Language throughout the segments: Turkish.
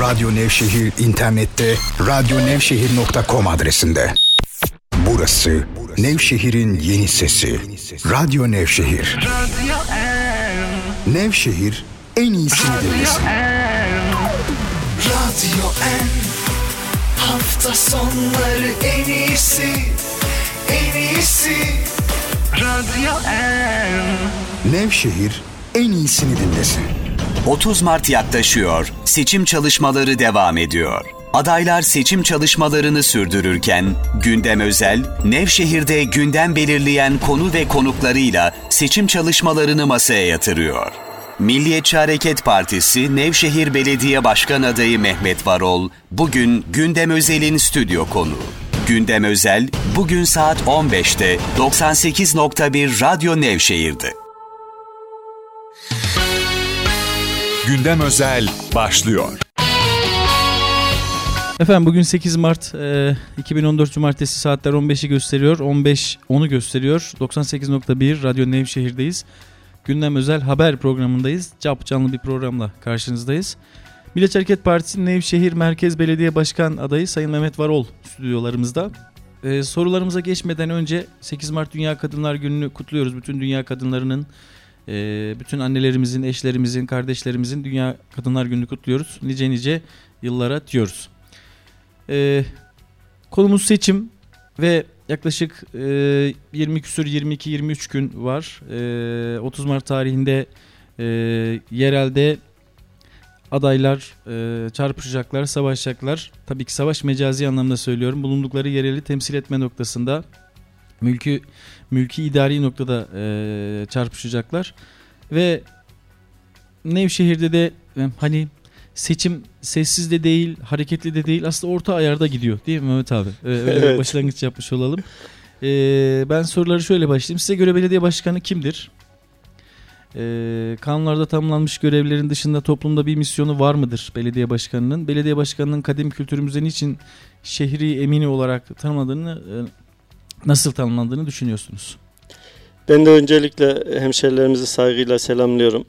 Radyo Nevşehir internette radyonevşehir.com adresinde. Burası Nevşehir'in yeni sesi. Radyo Nevşehir. Nevşehir en iyisini dinlesin. Radyo En Hafta sonları en iyisi En iyisi Radyo En Nevşehir en iyisini dinlesin. 30 Mart yaklaşıyor. Seçim çalışmaları devam ediyor. Adaylar seçim çalışmalarını sürdürürken gündem özel Nevşehir'de gündem belirleyen konu ve konuklarıyla seçim çalışmalarını masaya yatırıyor. Milliyetçi Hareket Partisi Nevşehir Belediye Başkan adayı Mehmet Varol bugün Gündem Özel'in stüdyo konuğu. Gündem Özel bugün saat 15'te 98.1 Radyo Nevşehir'de. Gündem Özel başlıyor. Efendim bugün 8 Mart e, 2014 Cumartesi saatler 15'i gösteriyor. 15 10'u gösteriyor. 98.1 Radyo Nevşehir'deyiz. Gündem özel haber programındayız. Cap canlı bir programla karşınızdayız. Milliyetçi Hareket Partisi Nevşehir Merkez Belediye Başkan adayı Sayın Mehmet Varol stüdyolarımızda. Ee, sorularımıza geçmeden önce 8 Mart Dünya Kadınlar Günü'nü kutluyoruz. Bütün dünya kadınlarının, e, bütün annelerimizin, eşlerimizin, kardeşlerimizin Dünya Kadınlar Günü'nü kutluyoruz. Nice nice yıllara diyoruz. Ee, konumuz seçim ve yaklaşık e, 20 küsur 22-23 gün var. E, 30 Mart tarihinde e, yerelde adaylar e, çarpışacaklar, savaşacaklar. Tabii ki savaş mecazi anlamda söylüyorum. Bulundukları yereli temsil etme noktasında mülkü mülki idari noktada e, çarpışacaklar ve Nevşehir'de de e, hani seçim sessiz de değil, hareketli de değil. Aslında orta ayarda gidiyor değil mi Mehmet abi? Ee, öyle Evet. bir başlangıç yapmış olalım. Ee, ben soruları şöyle başlayayım. Size göre belediye başkanı kimdir? Ee, kanunlarda tanımlanmış görevlerin dışında toplumda bir misyonu var mıdır belediye başkanının? Belediye başkanının kadim kültürümüzde niçin şehri emini olarak tanımladığını, e, nasıl tanımlandığını düşünüyorsunuz? Ben de öncelikle hemşerilerimizi saygıyla selamlıyorum.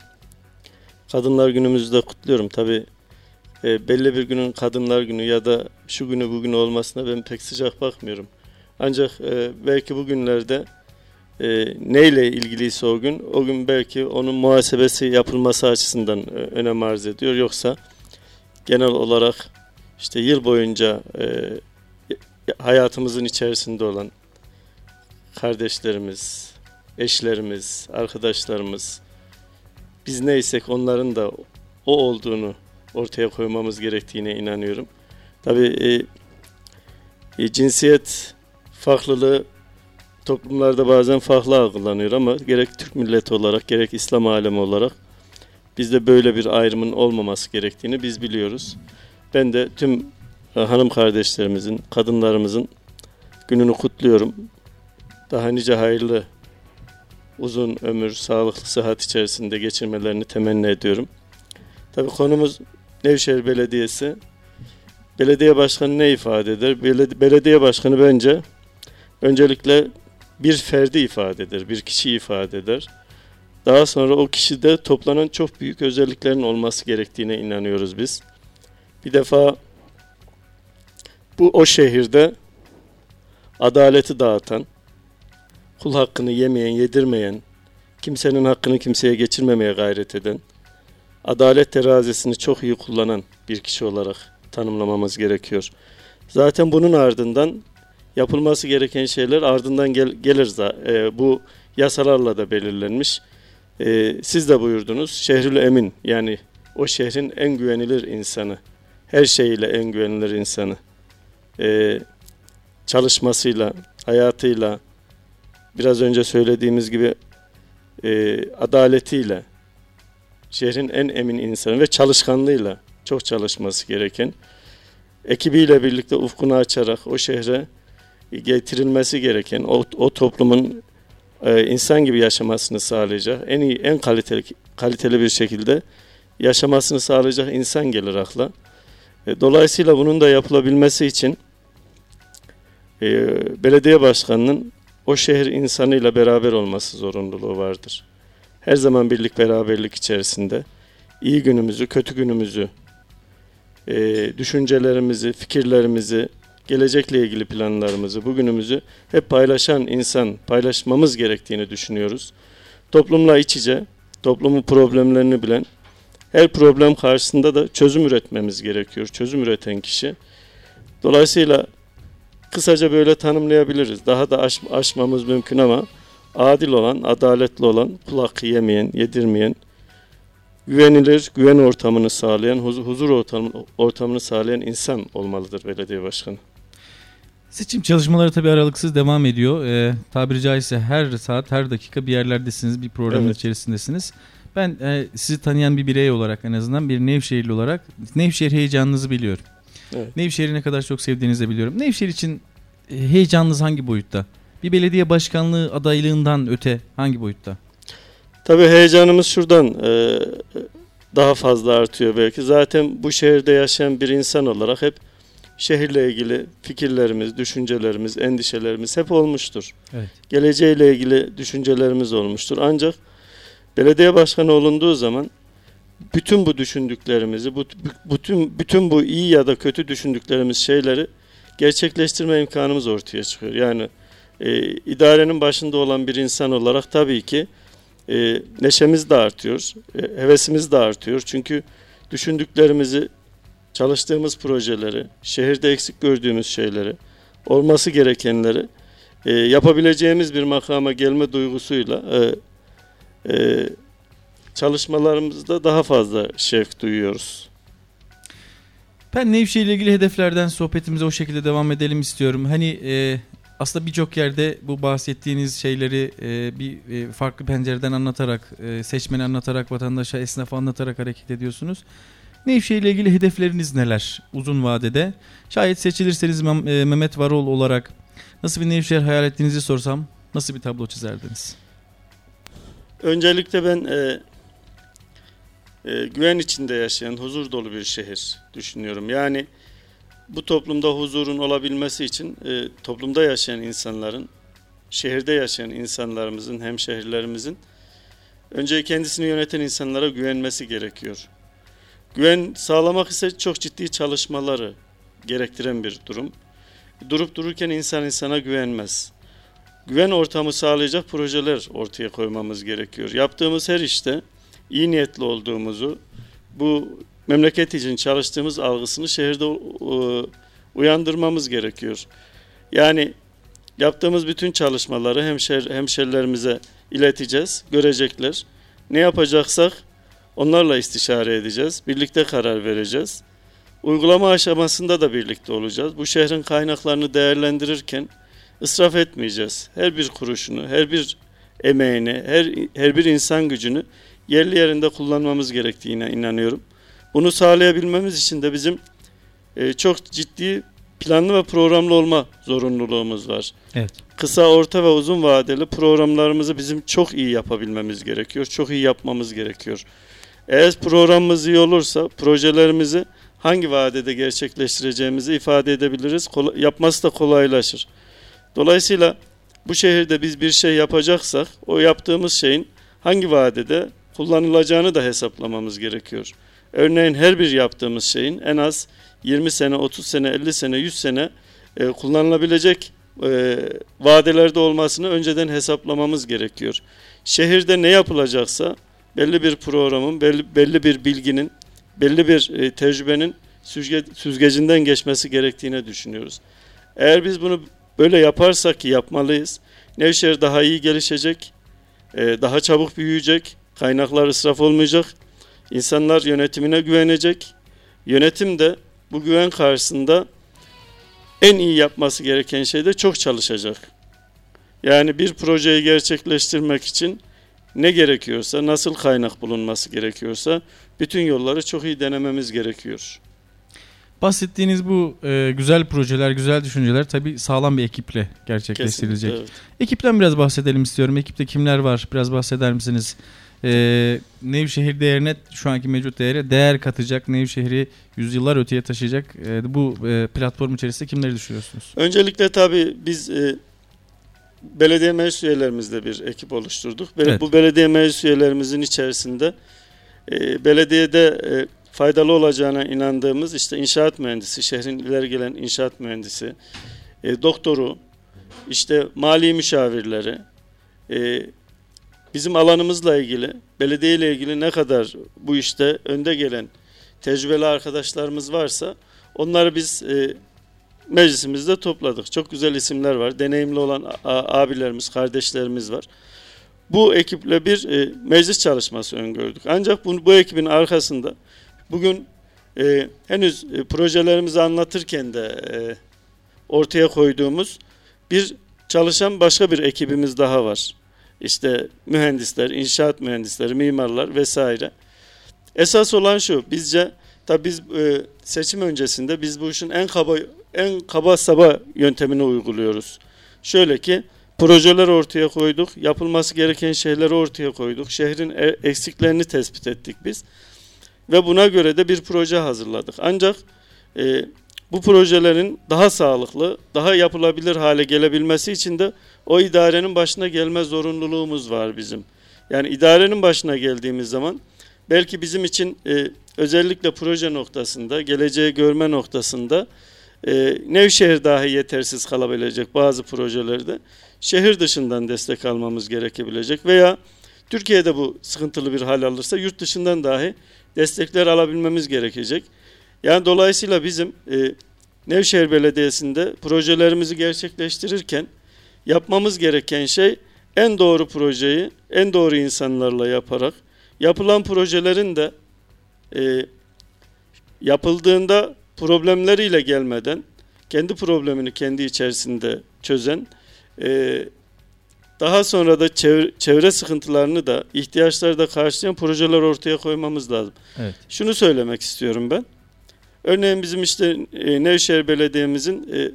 Kadınlar günümüzü de kutluyorum. Tabi belli bir günün kadınlar günü ya da şu günü bugün olmasına ben pek sıcak bakmıyorum. Ancak e, belki bugünlerde e, neyle ilgiliyse o gün, o gün belki onun muhasebesi yapılması açısından e, önem arz ediyor. Yoksa genel olarak işte yıl boyunca e, hayatımızın içerisinde olan kardeşlerimiz, eşlerimiz, arkadaşlarımız, biz neysek onların da o olduğunu ortaya koymamız gerektiğine inanıyorum. Tabii e, e, cinsiyet farklılığı toplumlarda bazen farklı algılanıyor ama gerek Türk milleti olarak gerek İslam alemi olarak bizde böyle bir ayrımın olmaması gerektiğini biz biliyoruz. Ben de tüm e, hanım kardeşlerimizin, kadınlarımızın gününü kutluyorum. Daha nice hayırlı, uzun ömür, sağlıklı, sıhhat içerisinde geçirmelerini temenni ediyorum. Tabii konumuz Nevşehir Belediyesi. Belediye başkanı ne ifade eder? Beledi- Belediye başkanı bence öncelikle bir ferdi ifade eder, bir kişi ifade eder. Daha sonra o kişide toplanan çok büyük özelliklerin olması gerektiğine inanıyoruz biz. Bir defa bu o şehirde adaleti dağıtan, kul hakkını yemeyen, yedirmeyen, kimsenin hakkını kimseye geçirmemeye gayret eden, adalet terazisini çok iyi kullanan bir kişi olarak tanımlamamız gerekiyor. Zaten bunun ardından yapılması gereken şeyler ardından gel- gelir. za- e, bu yasalarla da belirlenmiş. E, siz de buyurdunuz. Şehrül Emin yani o şehrin en güvenilir insanı. Her şeyiyle en güvenilir insanı. E, çalışmasıyla, hayatıyla, biraz önce söylediğimiz gibi e, adaletiyle, şehrin en emin insanı ve çalışkanlığıyla çok çalışması gereken, ekibiyle birlikte ufkunu açarak o şehre getirilmesi gereken, o, o toplumun e, insan gibi yaşamasını sağlayacak, en iyi, en kaliteli kaliteli bir şekilde yaşamasını sağlayacak insan gelir akla. E, dolayısıyla bunun da yapılabilmesi için e, belediye başkanının o şehir insanıyla beraber olması zorunluluğu vardır. Her zaman birlik beraberlik içerisinde iyi günümüzü, kötü günümüzü, e, düşüncelerimizi, fikirlerimizi, gelecekle ilgili planlarımızı, bugünümüzü hep paylaşan insan, paylaşmamız gerektiğini düşünüyoruz. Toplumla iç içe, toplumun problemlerini bilen, her problem karşısında da çözüm üretmemiz gerekiyor. Çözüm üreten kişi. Dolayısıyla kısaca böyle tanımlayabiliriz. Daha da aş, aşmamız mümkün ama adil olan, adaletli olan, kulak yemeyen, yedirmeyen, güvenilir, güven ortamını sağlayan, huzur ortamını, ortamını sağlayan insan olmalıdır belediye başkanı. Seçim çalışmaları tabii aralıksız devam ediyor. Ee, tabiri caizse her saat, her dakika bir yerlerdesiniz, bir programın evet. içerisindesiniz. Ben e, sizi tanıyan bir birey olarak en azından bir Nevşehirli olarak Nevşehir heyecanınızı biliyorum. Evet. Nevşehir'i ne kadar çok sevdiğinizi biliyorum. Nevşehir için e, heyecanınız hangi boyutta? Bir belediye başkanlığı adaylığından öte hangi boyutta? Tabii heyecanımız şuradan e, daha fazla artıyor belki. Zaten bu şehirde yaşayan bir insan olarak hep şehirle ilgili fikirlerimiz, düşüncelerimiz, endişelerimiz hep olmuştur. Evet. Geleceğiyle ilgili düşüncelerimiz olmuştur. Ancak belediye başkanı olunduğu zaman bütün bu düşündüklerimizi, bu, bütün bütün bu iyi ya da kötü düşündüklerimiz şeyleri gerçekleştirme imkanımız ortaya çıkıyor. Yani e, idarenin başında olan bir insan olarak tabii ki e, neşemiz de artıyor, e, hevesimiz de artıyor. Çünkü düşündüklerimizi, çalıştığımız projeleri, şehirde eksik gördüğümüz şeyleri, olması gerekenleri e, yapabileceğimiz bir makama gelme duygusuyla e, e, çalışmalarımızda daha fazla şevk duyuyoruz. Ben Nevşehir ile ilgili hedeflerden sohbetimize o şekilde devam edelim istiyorum. Hani e, aslında birçok yerde bu bahsettiğiniz şeyleri e, bir e, farklı pencereden anlatarak, e, seçmeni anlatarak, vatandaşa, esnafa anlatarak hareket ediyorsunuz. Nevşehir ile ilgili hedefleriniz neler uzun vadede? Şayet seçilirseniz e, Mehmet Varol olarak nasıl bir Nevşehir hayal ettiğinizi sorsam nasıl bir tablo çizerdiniz? Öncelikle ben e, e, güven içinde yaşayan huzur dolu bir şehir düşünüyorum. Yani bu toplumda huzurun olabilmesi için e, toplumda yaşayan insanların, şehirde yaşayan insanlarımızın, hemşehrilerimizin önce kendisini yöneten insanlara güvenmesi gerekiyor. Güven sağlamak ise çok ciddi çalışmaları gerektiren bir durum. Durup dururken insan insana güvenmez. Güven ortamı sağlayacak projeler ortaya koymamız gerekiyor. Yaptığımız her işte iyi niyetli olduğumuzu, bu memleket için çalıştığımız algısını şehirde uyandırmamız gerekiyor. Yani yaptığımız bütün çalışmaları hemşer, hemşerilerimize ileteceğiz, görecekler. Ne yapacaksak onlarla istişare edeceğiz, birlikte karar vereceğiz. Uygulama aşamasında da birlikte olacağız. Bu şehrin kaynaklarını değerlendirirken israf etmeyeceğiz. Her bir kuruşunu, her bir emeğini, her, her bir insan gücünü yerli yerinde kullanmamız gerektiğine inanıyorum. Bunu sağlayabilmemiz için de bizim e, çok ciddi planlı ve programlı olma zorunluluğumuz var. Evet. Kısa, orta ve uzun vadeli programlarımızı bizim çok iyi yapabilmemiz gerekiyor. Çok iyi yapmamız gerekiyor. Eğer programımız iyi olursa projelerimizi hangi vadede gerçekleştireceğimizi ifade edebiliriz. Kol yapması da kolaylaşır. Dolayısıyla bu şehirde biz bir şey yapacaksak o yaptığımız şeyin hangi vadede kullanılacağını da hesaplamamız gerekiyor. Örneğin her bir yaptığımız şeyin en az 20 sene, 30 sene, 50 sene, 100 sene e, kullanılabilecek e, vadelerde olmasını önceden hesaplamamız gerekiyor. Şehirde ne yapılacaksa belli bir programın, belli, belli bir bilginin, belli bir e, tecrübenin süzge, süzgecinden geçmesi gerektiğini düşünüyoruz. Eğer biz bunu böyle yaparsak ki yapmalıyız, Nevşehir daha iyi gelişecek, e, daha çabuk büyüyecek, kaynaklar israf olmayacak, insanlar yönetimine güvenecek, yönetim de bu güven karşısında en iyi yapması gereken şey de çok çalışacak. Yani bir projeyi gerçekleştirmek için ne gerekiyorsa, nasıl kaynak bulunması gerekiyorsa bütün yolları çok iyi denememiz gerekiyor. Bahsettiğiniz bu e, güzel projeler, güzel düşünceler tabii sağlam bir ekiple gerçekleştirilecek. Evet. Ekipten biraz bahsedelim istiyorum. Ekipte kimler var? Biraz bahseder misiniz? Ee, Nevşehir değerine şu anki mevcut değere değer katacak, Nevşehir'i yüzyıllar öteye taşıyacak e, bu e, platform içerisinde kimleri düşünüyorsunuz? Öncelikle tabii biz e, belediye meclis üyelerimizle bir ekip oluşturduk. Evet. Bu belediye meclis üyelerimizin içerisinde e, belediyede e, faydalı olacağına inandığımız işte inşaat mühendisi, şehrin ileri gelen inşaat mühendisi, e, doktoru, işte mali müşavirleri, e, bizim alanımızla ilgili, belediye ile ilgili ne kadar bu işte önde gelen tecrübeli arkadaşlarımız varsa onları biz e, meclisimizde topladık. Çok güzel isimler var. Deneyimli olan abilerimiz, kardeşlerimiz var. Bu ekiple bir e, meclis çalışması öngördük. Ancak bu, bu ekibin arkasında bugün e, henüz e, projelerimizi anlatırken de e, ortaya koyduğumuz bir çalışan başka bir ekibimiz daha var. İşte mühendisler, inşaat mühendisleri, mimarlar vesaire. Esas olan şu, bizce tabi biz e, seçim öncesinde biz bu işin en kaba en kaba saba yöntemini uyguluyoruz. Şöyle ki projeler ortaya koyduk, yapılması gereken şeyleri ortaya koyduk, şehrin e, eksiklerini tespit ettik biz ve buna göre de bir proje hazırladık. Ancak e, bu projelerin daha sağlıklı, daha yapılabilir hale gelebilmesi için de o idarenin başına gelme zorunluluğumuz var bizim. Yani idarenin başına geldiğimiz zaman belki bizim için e, özellikle proje noktasında, geleceği görme noktasında e, Nevşehir dahi yetersiz kalabilecek bazı projelerde şehir dışından destek almamız gerekebilecek veya Türkiye'de bu sıkıntılı bir hal alırsa yurt dışından dahi destekler alabilmemiz gerekecek. Yani dolayısıyla bizim e, Nevşehir Belediyesi'nde projelerimizi gerçekleştirirken yapmamız gereken şey en doğru projeyi en doğru insanlarla yaparak yapılan projelerin de e, yapıldığında problemleriyle gelmeden kendi problemini kendi içerisinde çözen e, daha sonra da çevre, çevre sıkıntılarını da ihtiyaçları da karşılayan projeler ortaya koymamız lazım. Evet. Şunu söylemek istiyorum ben. Örneğin bizim işte e, Nevşehir Belediye'mizin e,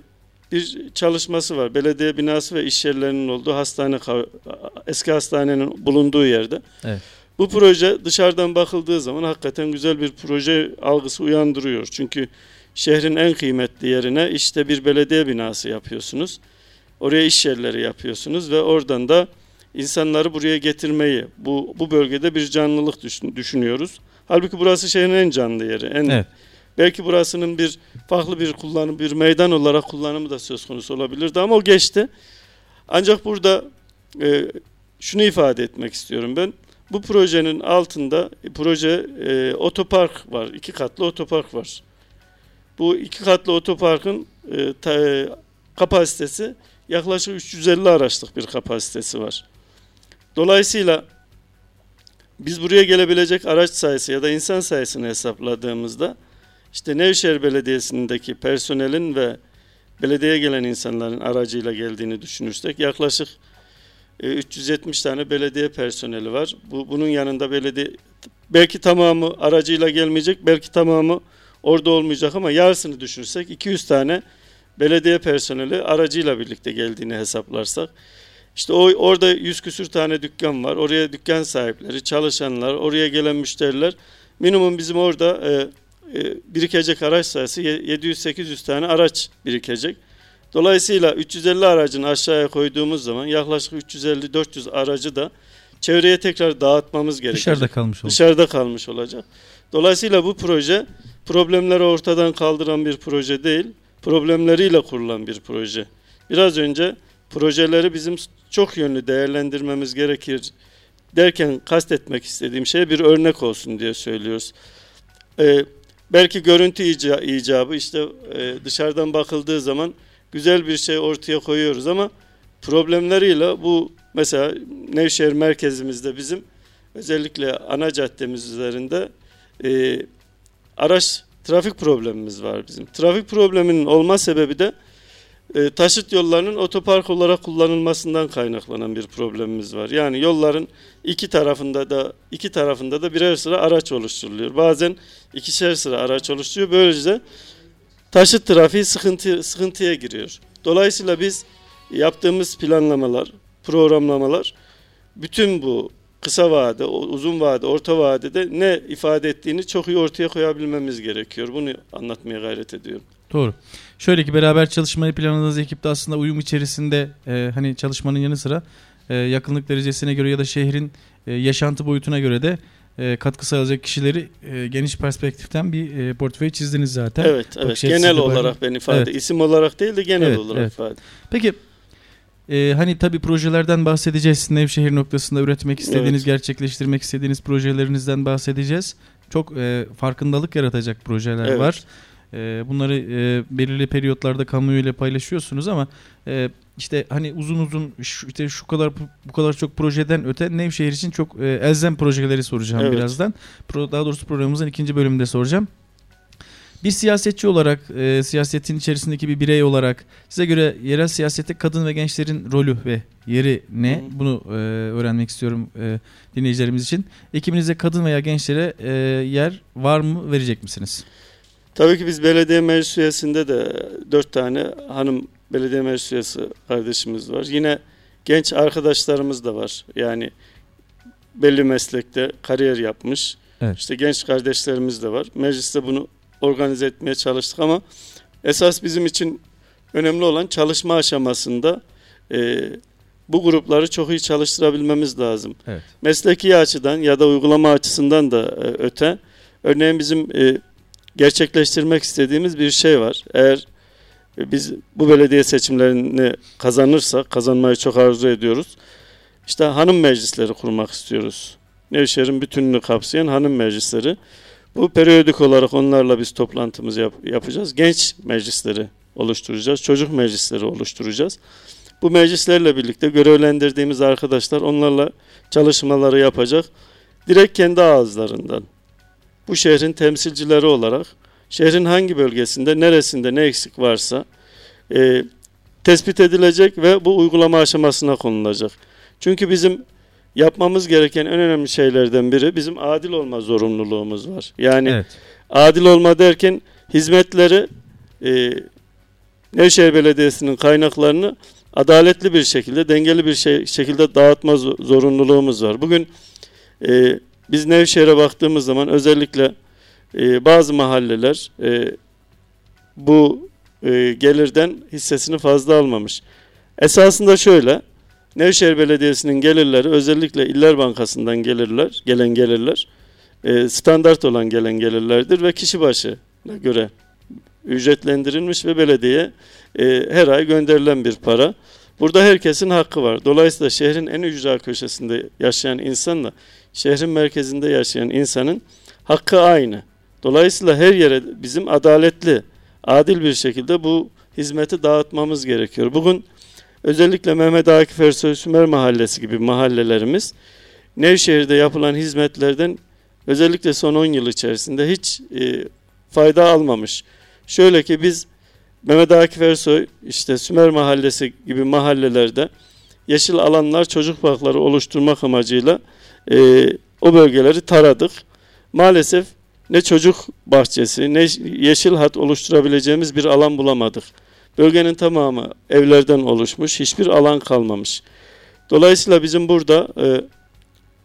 bir çalışması var. Belediye binası ve iş yerlerinin olduğu hastane eski hastanenin bulunduğu yerde. Evet. Bu proje dışarıdan bakıldığı zaman hakikaten güzel bir proje algısı uyandırıyor. Çünkü şehrin en kıymetli yerine işte bir belediye binası yapıyorsunuz. Oraya iş yerleri yapıyorsunuz ve oradan da insanları buraya getirmeyi, bu, bu bölgede bir canlılık düşün, düşünüyoruz. Halbuki burası şehrin en canlı yeri. En, evet. Belki burasının bir farklı bir kullanım, bir meydan olarak kullanımı da söz konusu olabilirdi ama o geçti. Ancak burada e, şunu ifade etmek istiyorum ben. Bu projenin altında proje e, otopark var. iki katlı otopark var. Bu iki katlı otoparkın e, ta, e, kapasitesi yaklaşık 350 araçlık bir kapasitesi var. Dolayısıyla biz buraya gelebilecek araç sayısı ya da insan sayısını hesapladığımızda işte Nevşehir Belediyesi'ndeki personelin ve belediyeye gelen insanların aracıyla geldiğini düşünürsek yaklaşık 370 e, tane belediye personeli var. Bu bunun yanında belediye belki tamamı aracıyla gelmeyecek, belki tamamı orada olmayacak ama yarısını düşünürsek 200 tane belediye personeli aracıyla birlikte geldiğini hesaplarsak işte o orada yüz küsür tane dükkan var. Oraya dükkan sahipleri, çalışanlar, oraya gelen müşteriler minimum bizim orada e, birikecek araç sayısı 700-800 tane araç birikecek. Dolayısıyla 350 aracını aşağıya koyduğumuz zaman yaklaşık 350-400 aracı da çevreye tekrar dağıtmamız gerekecek. Dışarıda kalmış olacak. Dışarıda kalmış olacak. Dolayısıyla bu proje problemleri ortadan kaldıran bir proje değil, problemleriyle kurulan bir proje. Biraz önce projeleri bizim çok yönlü değerlendirmemiz gerekir derken kastetmek istediğim şey bir örnek olsun diye söylüyoruz. Ee, belki görüntü icabı işte e, dışarıdan bakıldığı zaman güzel bir şey ortaya koyuyoruz ama problemleriyle bu mesela Nevşehir merkezimizde bizim özellikle ana caddemiz üzerinde e, araç trafik problemimiz var bizim. Trafik probleminin olma sebebi de e, taşıt yollarının otopark olarak kullanılmasından kaynaklanan bir problemimiz var. Yani yolların iki tarafında da iki tarafında da birer sıra araç oluşturuluyor. Bazen ikişer sıra araç oluşturuyor. Böylece taşıt trafiği sıkıntı, sıkıntıya giriyor. Dolayısıyla biz yaptığımız planlamalar, programlamalar bütün bu kısa vade, uzun vade, orta vadede ne ifade ettiğini çok iyi ortaya koyabilmemiz gerekiyor. Bunu anlatmaya gayret ediyorum. Doğru. Şöyle ki beraber çalışmayı planladığınız ekipte aslında uyum içerisinde e, hani çalışmanın yanı sıra e, yakınlık derecesine göre ya da şehrin e, yaşantı boyutuna göre de e, katkı sağlayacak kişileri e, geniş perspektiften bir e, portföy çizdiniz zaten. Evet, evet. Bakış Genel olarak ben ifade, Evet. isim olarak değil de genel Evet, olarak evet. ifade. Peki e, hani tabii projelerden bahsedeceğiz. Nevşehir noktasında üretmek istediğiniz, Evet. gerçekleştirmek istediğiniz projelerinizden bahsedeceğiz. Çok e, farkındalık yaratacak projeler Evet. var. E, bunları e, belirli periyotlarda kamuoyuyla paylaşıyorsunuz ama e, işte hani uzun uzun şu, işte şu kadar bu kadar çok projeden öte Nevşehir için çok e, elzem projeleri soracağım Evet. birazdan. Daha doğrusu programımızın ikinci bölümünde soracağım. Bir siyasetçi olarak, e, siyasetin içerisindeki bir birey olarak size göre yerel siyasette kadın ve gençlerin rolü ve yeri ne? Bunu e, öğrenmek istiyorum e, dinleyicilerimiz için. Ekibinizde kadın veya gençlere e, yer var mı, verecek misiniz? Tabii ki biz belediye meclis üyesinde de dört tane hanım belediye meclis üyesi kardeşimiz var. Yine genç arkadaşlarımız da var. Yani belli meslekte kariyer yapmış. Evet. İşte genç kardeşlerimiz de var. Mecliste bunu organize etmeye çalıştık ama esas bizim için önemli olan çalışma aşamasında e, bu grupları çok iyi çalıştırabilmemiz lazım. Evet. Mesleki açıdan ya da uygulama açısından da e, öte. Örneğin bizim e, gerçekleştirmek istediğimiz bir şey var. Eğer biz bu belediye seçimlerini kazanırsak, kazanmayı çok arzu ediyoruz. İşte hanım meclisleri kurmak istiyoruz. Nevşehir'in bütününü kapsayan hanım meclisleri. Bu periyodik olarak onlarla biz toplantımızı yap- yapacağız. Genç meclisleri oluşturacağız. Çocuk meclisleri oluşturacağız. Bu meclislerle birlikte görevlendirdiğimiz arkadaşlar onlarla çalışmaları yapacak. Direkt kendi ağızlarından. Bu şehrin temsilcileri olarak şehrin hangi bölgesinde, neresinde ne eksik varsa e, tespit edilecek ve bu uygulama aşamasına konulacak. Çünkü bizim yapmamız gereken en önemli şeylerden biri bizim adil olma zorunluluğumuz var. Yani Evet. adil olma derken hizmetleri e, Nevşehir Belediyesi'nin kaynaklarını adaletli bir şekilde, dengeli bir şey, şekilde dağıtma zo- zorunluluğumuz var. Bugün e, biz Nevşehir'e baktığımız zaman özellikle e, bazı mahalleler e, bu e, gelirden hissesini fazla almamış. Esasında şöyle, Nevşehir Belediyesi'nin gelirleri özellikle İller Bankası'ndan gelirler, gelen gelirler e, standart olan gelen gelirlerdir ve kişi başına göre ücretlendirilmiş ve belediye e, her ay gönderilen bir para. Burada herkesin hakkı var. Dolayısıyla şehrin en ücra köşesinde yaşayan insanla şehrin merkezinde yaşayan insanın hakkı aynı. Dolayısıyla her yere bizim adaletli, adil bir şekilde bu hizmeti dağıtmamız gerekiyor. Bugün özellikle Mehmet Akif Ersoy Sümer Mahallesi gibi mahallelerimiz Nevşehir'de yapılan hizmetlerden özellikle son 10 yıl içerisinde hiç e, fayda almamış. Şöyle ki biz Mehmet Akif Ersoy işte Sümer Mahallesi gibi mahallelerde yeşil alanlar çocuk parkları oluşturmak amacıyla e, o bölgeleri taradık. Maalesef ne çocuk bahçesi ne yeşil hat oluşturabileceğimiz bir alan bulamadık. Bölgenin tamamı evlerden oluşmuş, hiçbir alan kalmamış. Dolayısıyla bizim burada e,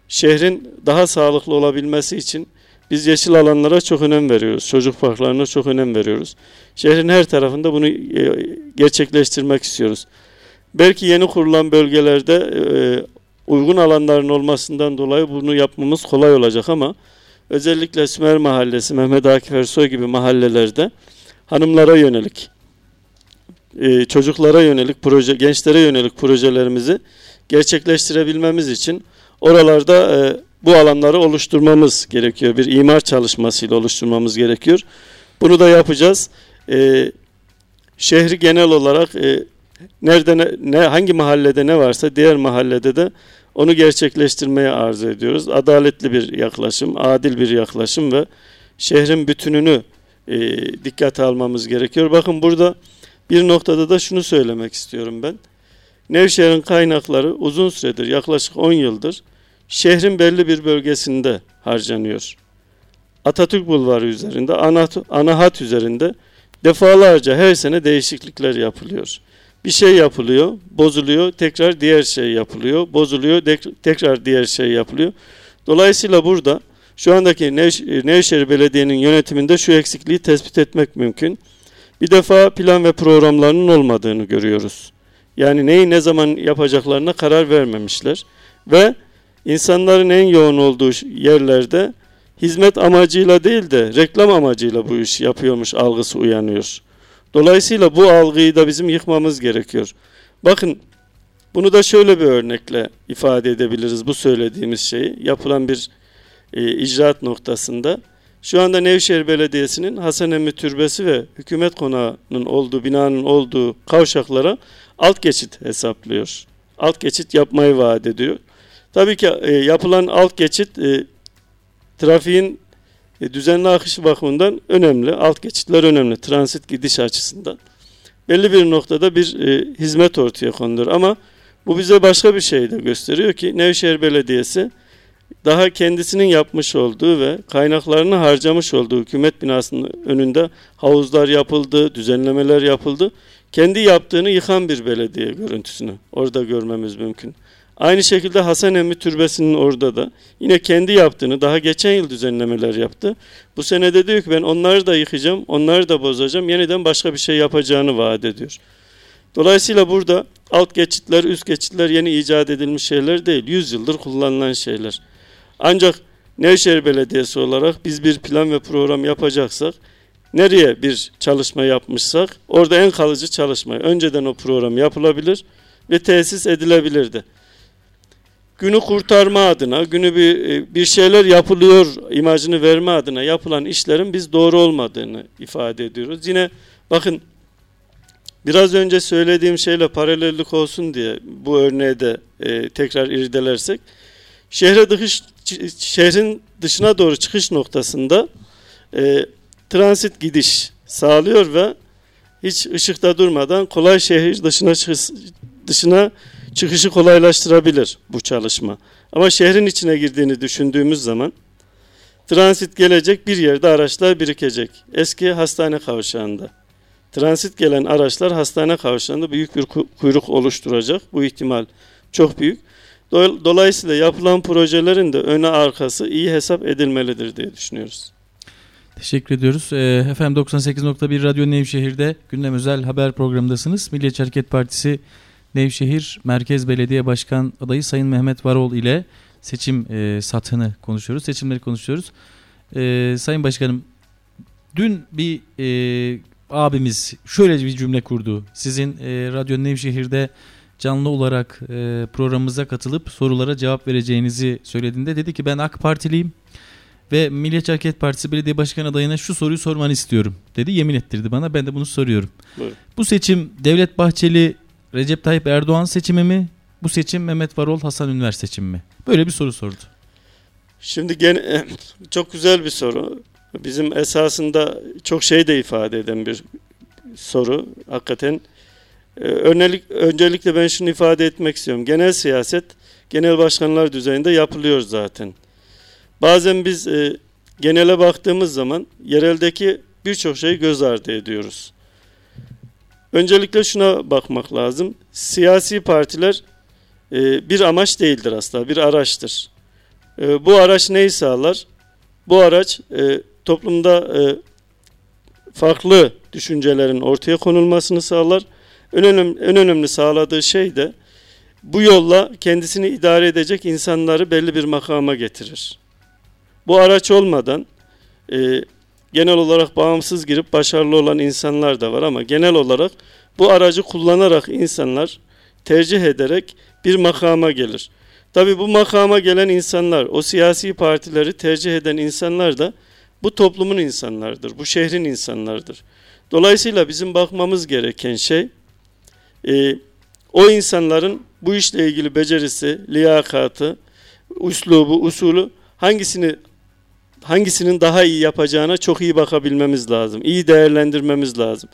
şehrin daha sağlıklı olabilmesi için biz yeşil alanlara çok önem veriyoruz. Çocuk parklarına çok önem veriyoruz. Şehrin her tarafında bunu e, gerçekleştirmek istiyoruz. Belki yeni kurulan bölgelerde e, uygun alanların olmasından dolayı bunu yapmamız kolay olacak ama özellikle Sümer Mahallesi, Mehmet Akif Ersoy gibi mahallelerde hanımlara yönelik, e, çocuklara yönelik proje, gençlere yönelik projelerimizi gerçekleştirebilmemiz için oralarda e, bu alanları oluşturmamız gerekiyor. Bir imar çalışmasıyla oluşturmamız gerekiyor. Bunu da yapacağız. E, şehri genel olarak nerede ne, ne hangi mahallede ne varsa diğer mahallede de onu gerçekleştirmeye arzu ediyoruz. Adaletli bir yaklaşım, adil bir yaklaşım ve şehrin bütününü e, dikkate almamız gerekiyor. Bakın burada bir noktada da şunu söylemek istiyorum ben. Nevşehir'in kaynakları uzun süredir, yaklaşık 10 yıldır şehrin belli bir bölgesinde harcanıyor. Atatürk Bulvarı üzerinde, ana, ana hat üzerinde defalarca her sene değişiklikler yapılıyor. Bir şey yapılıyor, bozuluyor, tekrar diğer şey yapılıyor, bozuluyor, tekrar diğer şey yapılıyor. Dolayısıyla burada şu andaki Nevş- Nevşehir Belediye'nin yönetiminde şu eksikliği tespit etmek mümkün. Bir defa plan ve programlarının olmadığını görüyoruz. Yani neyi ne zaman yapacaklarına karar vermemişler ve insanların en yoğun olduğu yerlerde hizmet amacıyla değil de reklam amacıyla bu iş yapıyormuş algısı uyanıyor. Dolayısıyla bu algıyı da bizim yıkmamız gerekiyor. Bakın bunu da şöyle bir örnekle ifade edebiliriz bu söylediğimiz şeyi. Yapılan bir e, icraat noktasında. Şu anda Nevşehir Belediyesi'nin Hasan Emmi Türbesi ve hükümet konağının olduğu binanın olduğu kavşaklara alt geçit hesaplıyor. Alt geçit yapmayı vaat ediyor. Tabii ki e, yapılan alt geçit e, trafiğin e, düzenli akışı bakımından önemli. Alt geçitler önemli transit gidiş açısından. Belli bir noktada bir e, hizmet ortaya konulur ama bu bize başka bir şey de gösteriyor ki Nevşehir Belediyesi daha kendisinin yapmış olduğu ve kaynaklarını harcamış olduğu hükümet binasının önünde havuzlar yapıldı, düzenlemeler yapıldı. Kendi yaptığını yıkan bir belediye görüntüsünü orada görmemiz mümkün. Aynı şekilde Hasan Emmi Türbesi'nin orada da yine kendi yaptığını daha geçen yıl düzenlemeler yaptı. Bu sene de diyor ki ben onları da yıkacağım, onları da bozacağım, yeniden başka bir şey yapacağını vaat ediyor. Dolayısıyla burada alt geçitler, üst geçitler yeni icat edilmiş şeyler değil. 100 yıldır kullanılan şeyler. Ancak Nevşehir Belediyesi olarak biz bir plan ve program yapacaksak nereye bir çalışma yapmışsak orada en kalıcı çalışmayı önceden o program yapılabilir ve tesis edilebilirdi. Günü kurtarma adına, günü bir, e, bir şeyler yapılıyor imajını verme adına yapılan işlerin biz doğru olmadığını ifade ediyoruz. Yine bakın biraz önce söylediğim şeyle paralellik olsun diye bu örneği de e, tekrar irdelersek şehre dış, şehrin dışına doğru çıkış noktasında e, transit gidiş sağlıyor ve hiç ışıkta durmadan kolay şehir dışına çıkış, dışına çıkışı kolaylaştırabilir bu çalışma. Ama şehrin içine girdiğini düşündüğümüz zaman transit gelecek bir yerde araçlar birikecek. Eski hastane kavşağında. Transit gelen araçlar hastane kavşağında büyük bir kuyruk oluşturacak. Bu ihtimal çok büyük. Dolayısıyla yapılan projelerin de öne arkası iyi hesap edilmelidir diye düşünüyoruz. Teşekkür ediyoruz. Ee, efendim 98.1 Radyo Nevşehir'de gündem özel haber programındasınız. Milliyetçi Hareket Partisi Nevşehir Merkez Belediye Başkan adayı Sayın Mehmet Varol ile seçim e, satını konuşuyoruz. Seçimleri konuşuyoruz. E, Sayın Başkanım dün bir e, abimiz şöyle bir cümle kurdu. Sizin e, Radyo Nevşehir'de canlı olarak e, programımıza katılıp sorulara cevap vereceğinizi söylediğinde dedi ki ben AK Partiliyim ve Milliyetçi Hareket Partisi Belediye Başkan adayına şu soruyu sormanı istiyorum dedi. Yemin ettirdi bana. Ben de bunu soruyorum. Buyurun. Bu seçim Devlet Bahçeli Recep Tayyip Erdoğan seçimi mi? Bu seçim Mehmet Varol Hasan Ünver seçimi mi? Böyle bir soru sordu. Şimdi gene çok güzel bir soru. Bizim esasında çok şey de ifade eden bir soru. Hakikaten ee, örnelik, öncelikle ben şunu ifade etmek istiyorum. Genel siyaset genel başkanlar düzeyinde yapılıyor zaten. Bazen biz e, genele baktığımız zaman yereldeki birçok şeyi göz ardı ediyoruz. Öncelikle şuna bakmak lazım. Siyasi partiler e, bir amaç değildir aslında, bir araçtır. E, bu araç neyi sağlar? Bu araç e, toplumda e, farklı düşüncelerin ortaya konulmasını sağlar en önemli, en önemli sağladığı şey de bu yolla kendisini idare edecek insanları belli bir makama getirir. Bu araç olmadan e, genel olarak bağımsız girip başarılı olan insanlar da var ama genel olarak bu aracı kullanarak insanlar tercih ederek bir makama gelir. Tabi bu makama gelen insanlar, o siyasi partileri tercih eden insanlar da bu toplumun insanlardır, bu şehrin insanlardır. Dolayısıyla bizim bakmamız gereken şey e, o insanların bu işle ilgili becerisi, liyakatı, uslubu, usulü hangisini hangisinin daha iyi yapacağına çok iyi bakabilmemiz lazım. İyi değerlendirmemiz lazım.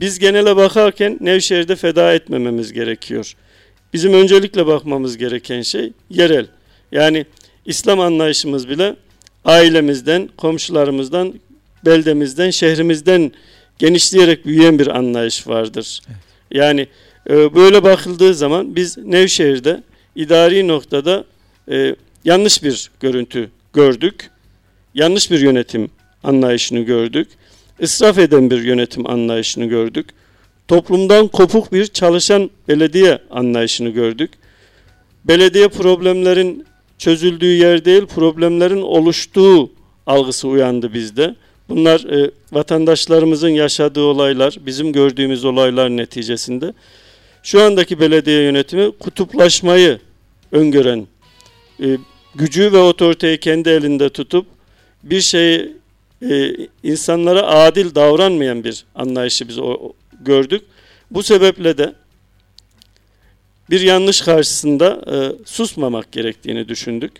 Biz genele bakarken Nevşehir'de feda etmememiz gerekiyor. Bizim öncelikle bakmamız gereken şey yerel. Yani İslam anlayışımız bile ailemizden, komşularımızdan, beldemizden, şehrimizden genişleyerek büyüyen bir anlayış vardır. Evet. Yani ee, böyle bakıldığı zaman biz Nevşehir'de idari noktada e, yanlış bir görüntü gördük. Yanlış bir yönetim anlayışını gördük. İsraf eden bir yönetim anlayışını gördük. Toplumdan kopuk bir çalışan belediye anlayışını gördük. Belediye problemlerin çözüldüğü yer değil, problemlerin oluştuğu algısı uyandı bizde. Bunlar e, vatandaşlarımızın yaşadığı olaylar, bizim gördüğümüz olaylar neticesinde. Şu andaki belediye yönetimi kutuplaşmayı öngören, e, gücü ve otoriteyi kendi elinde tutup bir şeyi e, insanlara adil davranmayan bir anlayışı biz o, gördük. Bu sebeple de bir yanlış karşısında e, susmamak gerektiğini düşündük.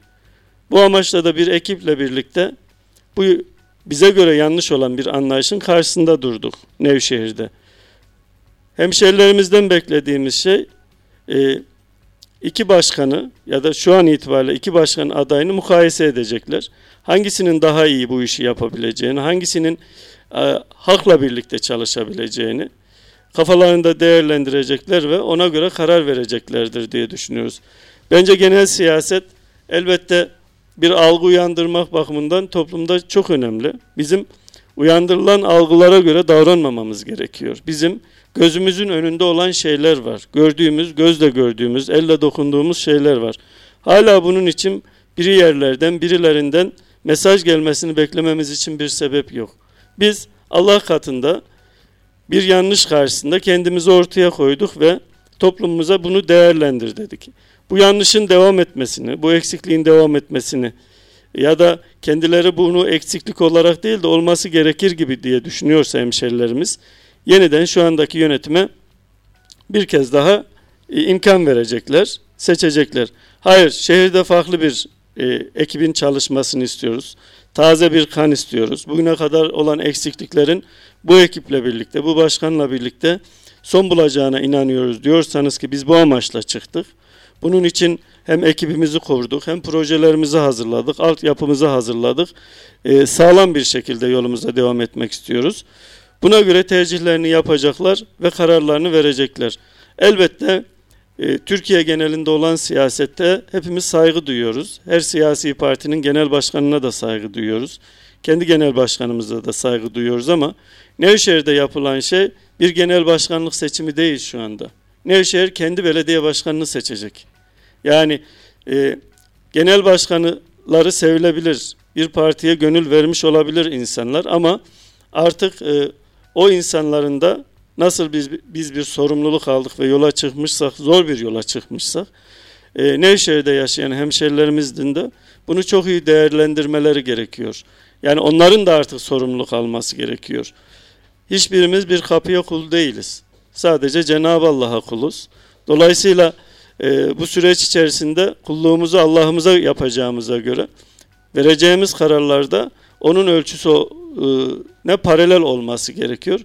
Bu amaçla da bir ekiple birlikte bu bize göre yanlış olan bir anlayışın karşısında durduk Nevşehir'de. Hemşerilerimizden beklediğimiz şey e, iki başkanı ya da şu an itibariyle iki başkan adayını mukayese edecekler. Hangisinin daha iyi bu işi yapabileceğini, hangisinin e, halkla birlikte çalışabileceğini kafalarında değerlendirecekler ve ona göre karar vereceklerdir diye düşünüyoruz. Bence genel siyaset elbette bir algı uyandırmak bakımından toplumda çok önemli. Bizim uyandırılan algılara göre davranmamamız gerekiyor. Bizim gözümüzün önünde olan şeyler var. Gördüğümüz, gözle gördüğümüz, elle dokunduğumuz şeyler var. Hala bunun için biri yerlerden, birilerinden mesaj gelmesini beklememiz için bir sebep yok. Biz Allah katında bir yanlış karşısında kendimizi ortaya koyduk ve toplumumuza bunu değerlendir dedik. Bu yanlışın devam etmesini, bu eksikliğin devam etmesini ya da kendileri bunu eksiklik olarak değil de olması gerekir gibi diye düşünüyorsa hemşerilerimiz yeniden şu andaki yönetime bir kez daha e, imkan verecekler, seçecekler. Hayır, şehirde farklı bir e, ekibin çalışmasını istiyoruz. Taze bir kan istiyoruz. Bugüne kadar olan eksikliklerin bu ekiple birlikte, bu başkanla birlikte son bulacağına inanıyoruz diyorsanız ki biz bu amaçla çıktık. Bunun için hem ekibimizi kurduk, hem projelerimizi hazırladık, altyapımızı hazırladık. Ee, sağlam bir şekilde yolumuza devam etmek istiyoruz. Buna göre tercihlerini yapacaklar ve kararlarını verecekler. Elbette e, Türkiye genelinde olan siyasette hepimiz saygı duyuyoruz. Her siyasi partinin genel başkanına da saygı duyuyoruz. Kendi genel başkanımıza da saygı duyuyoruz ama Nevşehir'de yapılan şey bir genel başkanlık seçimi değil şu anda. Nevşehir kendi belediye başkanını seçecek. Yani e, genel başkanları sevilebilir, bir partiye gönül vermiş olabilir insanlar ama artık e, o insanların da nasıl biz biz bir sorumluluk aldık ve yola çıkmışsak, zor bir yola çıkmışsak, e, Nevşehir'de yaşayan hemşerilerimizin de bunu çok iyi değerlendirmeleri gerekiyor. Yani onların da artık sorumluluk alması gerekiyor. Hiçbirimiz bir kapıya kul değiliz. Sadece Cenab-ı Allah'a kuluz. Dolayısıyla e, bu süreç içerisinde kulluğumuzu Allah'ımıza yapacağımıza göre vereceğimiz kararlarda onun ölçüsü e, ne paralel olması gerekiyor.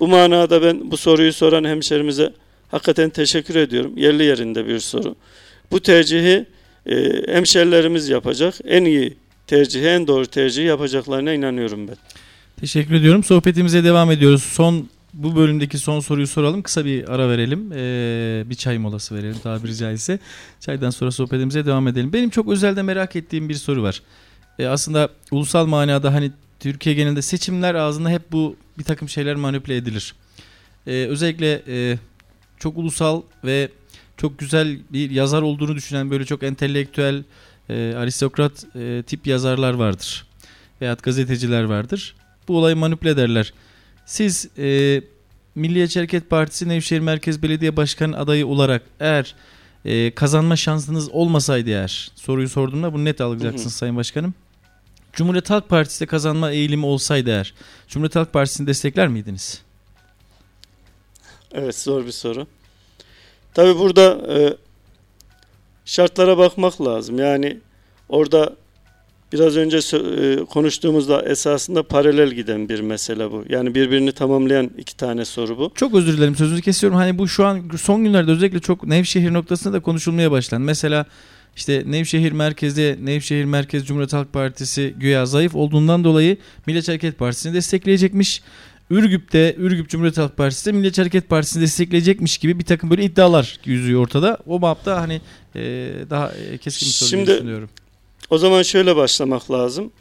Bu manada ben bu soruyu soran hemşerimize hakikaten teşekkür ediyorum. Yerli yerinde bir soru. Bu tercihi e, hemşerilerimiz yapacak. En iyi tercihi, en doğru tercihi yapacaklarına inanıyorum ben. Teşekkür ediyorum. Sohbetimize devam ediyoruz. Son bu bölümdeki son soruyu soralım. Kısa bir ara verelim. Ee, bir çay molası verelim tabiri caizse. Çaydan sonra sohbetimize devam edelim. Benim çok özelde merak ettiğim bir soru var. Ee, aslında ulusal manada hani Türkiye genelinde seçimler ağzında hep bu bir takım şeyler manipüle edilir. Ee, özellikle e, çok ulusal ve çok güzel bir yazar olduğunu düşünen böyle çok entelektüel, e, aristokrat e, tip yazarlar vardır. Veyahut gazeteciler vardır. Bu olayı manipüle ederler. Siz e, Milliyetçi Hareket Partisi Nevşehir Merkez Belediye Başkanı adayı olarak eğer e, kazanma şansınız olmasaydı eğer soruyu sorduğumda bunu net alacaksınız hı hı. Sayın Başkanım. Cumhuriyet Halk Partisi'de kazanma eğilimi olsaydı eğer Cumhuriyet Halk Partisi'ni destekler miydiniz? Evet zor bir soru. Tabi burada e, şartlara bakmak lazım. Yani orada biraz önce e, konuştuğumuzda esasında paralel giden bir mesele bu. Yani birbirini tamamlayan iki tane soru bu. Çok özür dilerim sözünüzü kesiyorum. Hani bu şu an son günlerde özellikle çok Nevşehir noktasında da konuşulmaya başlandı. Mesela işte Nevşehir merkezde Nevşehir Merkez Cumhuriyet Halk Partisi güya zayıf olduğundan dolayı Milliyetçi Hareket Partisi'ni destekleyecekmiş. Ürgüp'te Ürgüp Cumhuriyet Halk Partisi de Milliyetçi Hareket Partisi'ni destekleyecekmiş gibi bir takım böyle iddialar yüzüyor ortada. O mapta hani e, daha e, keskin bir soru Şimdi, düşünüyorum. O zaman şöyle başlamak lazım.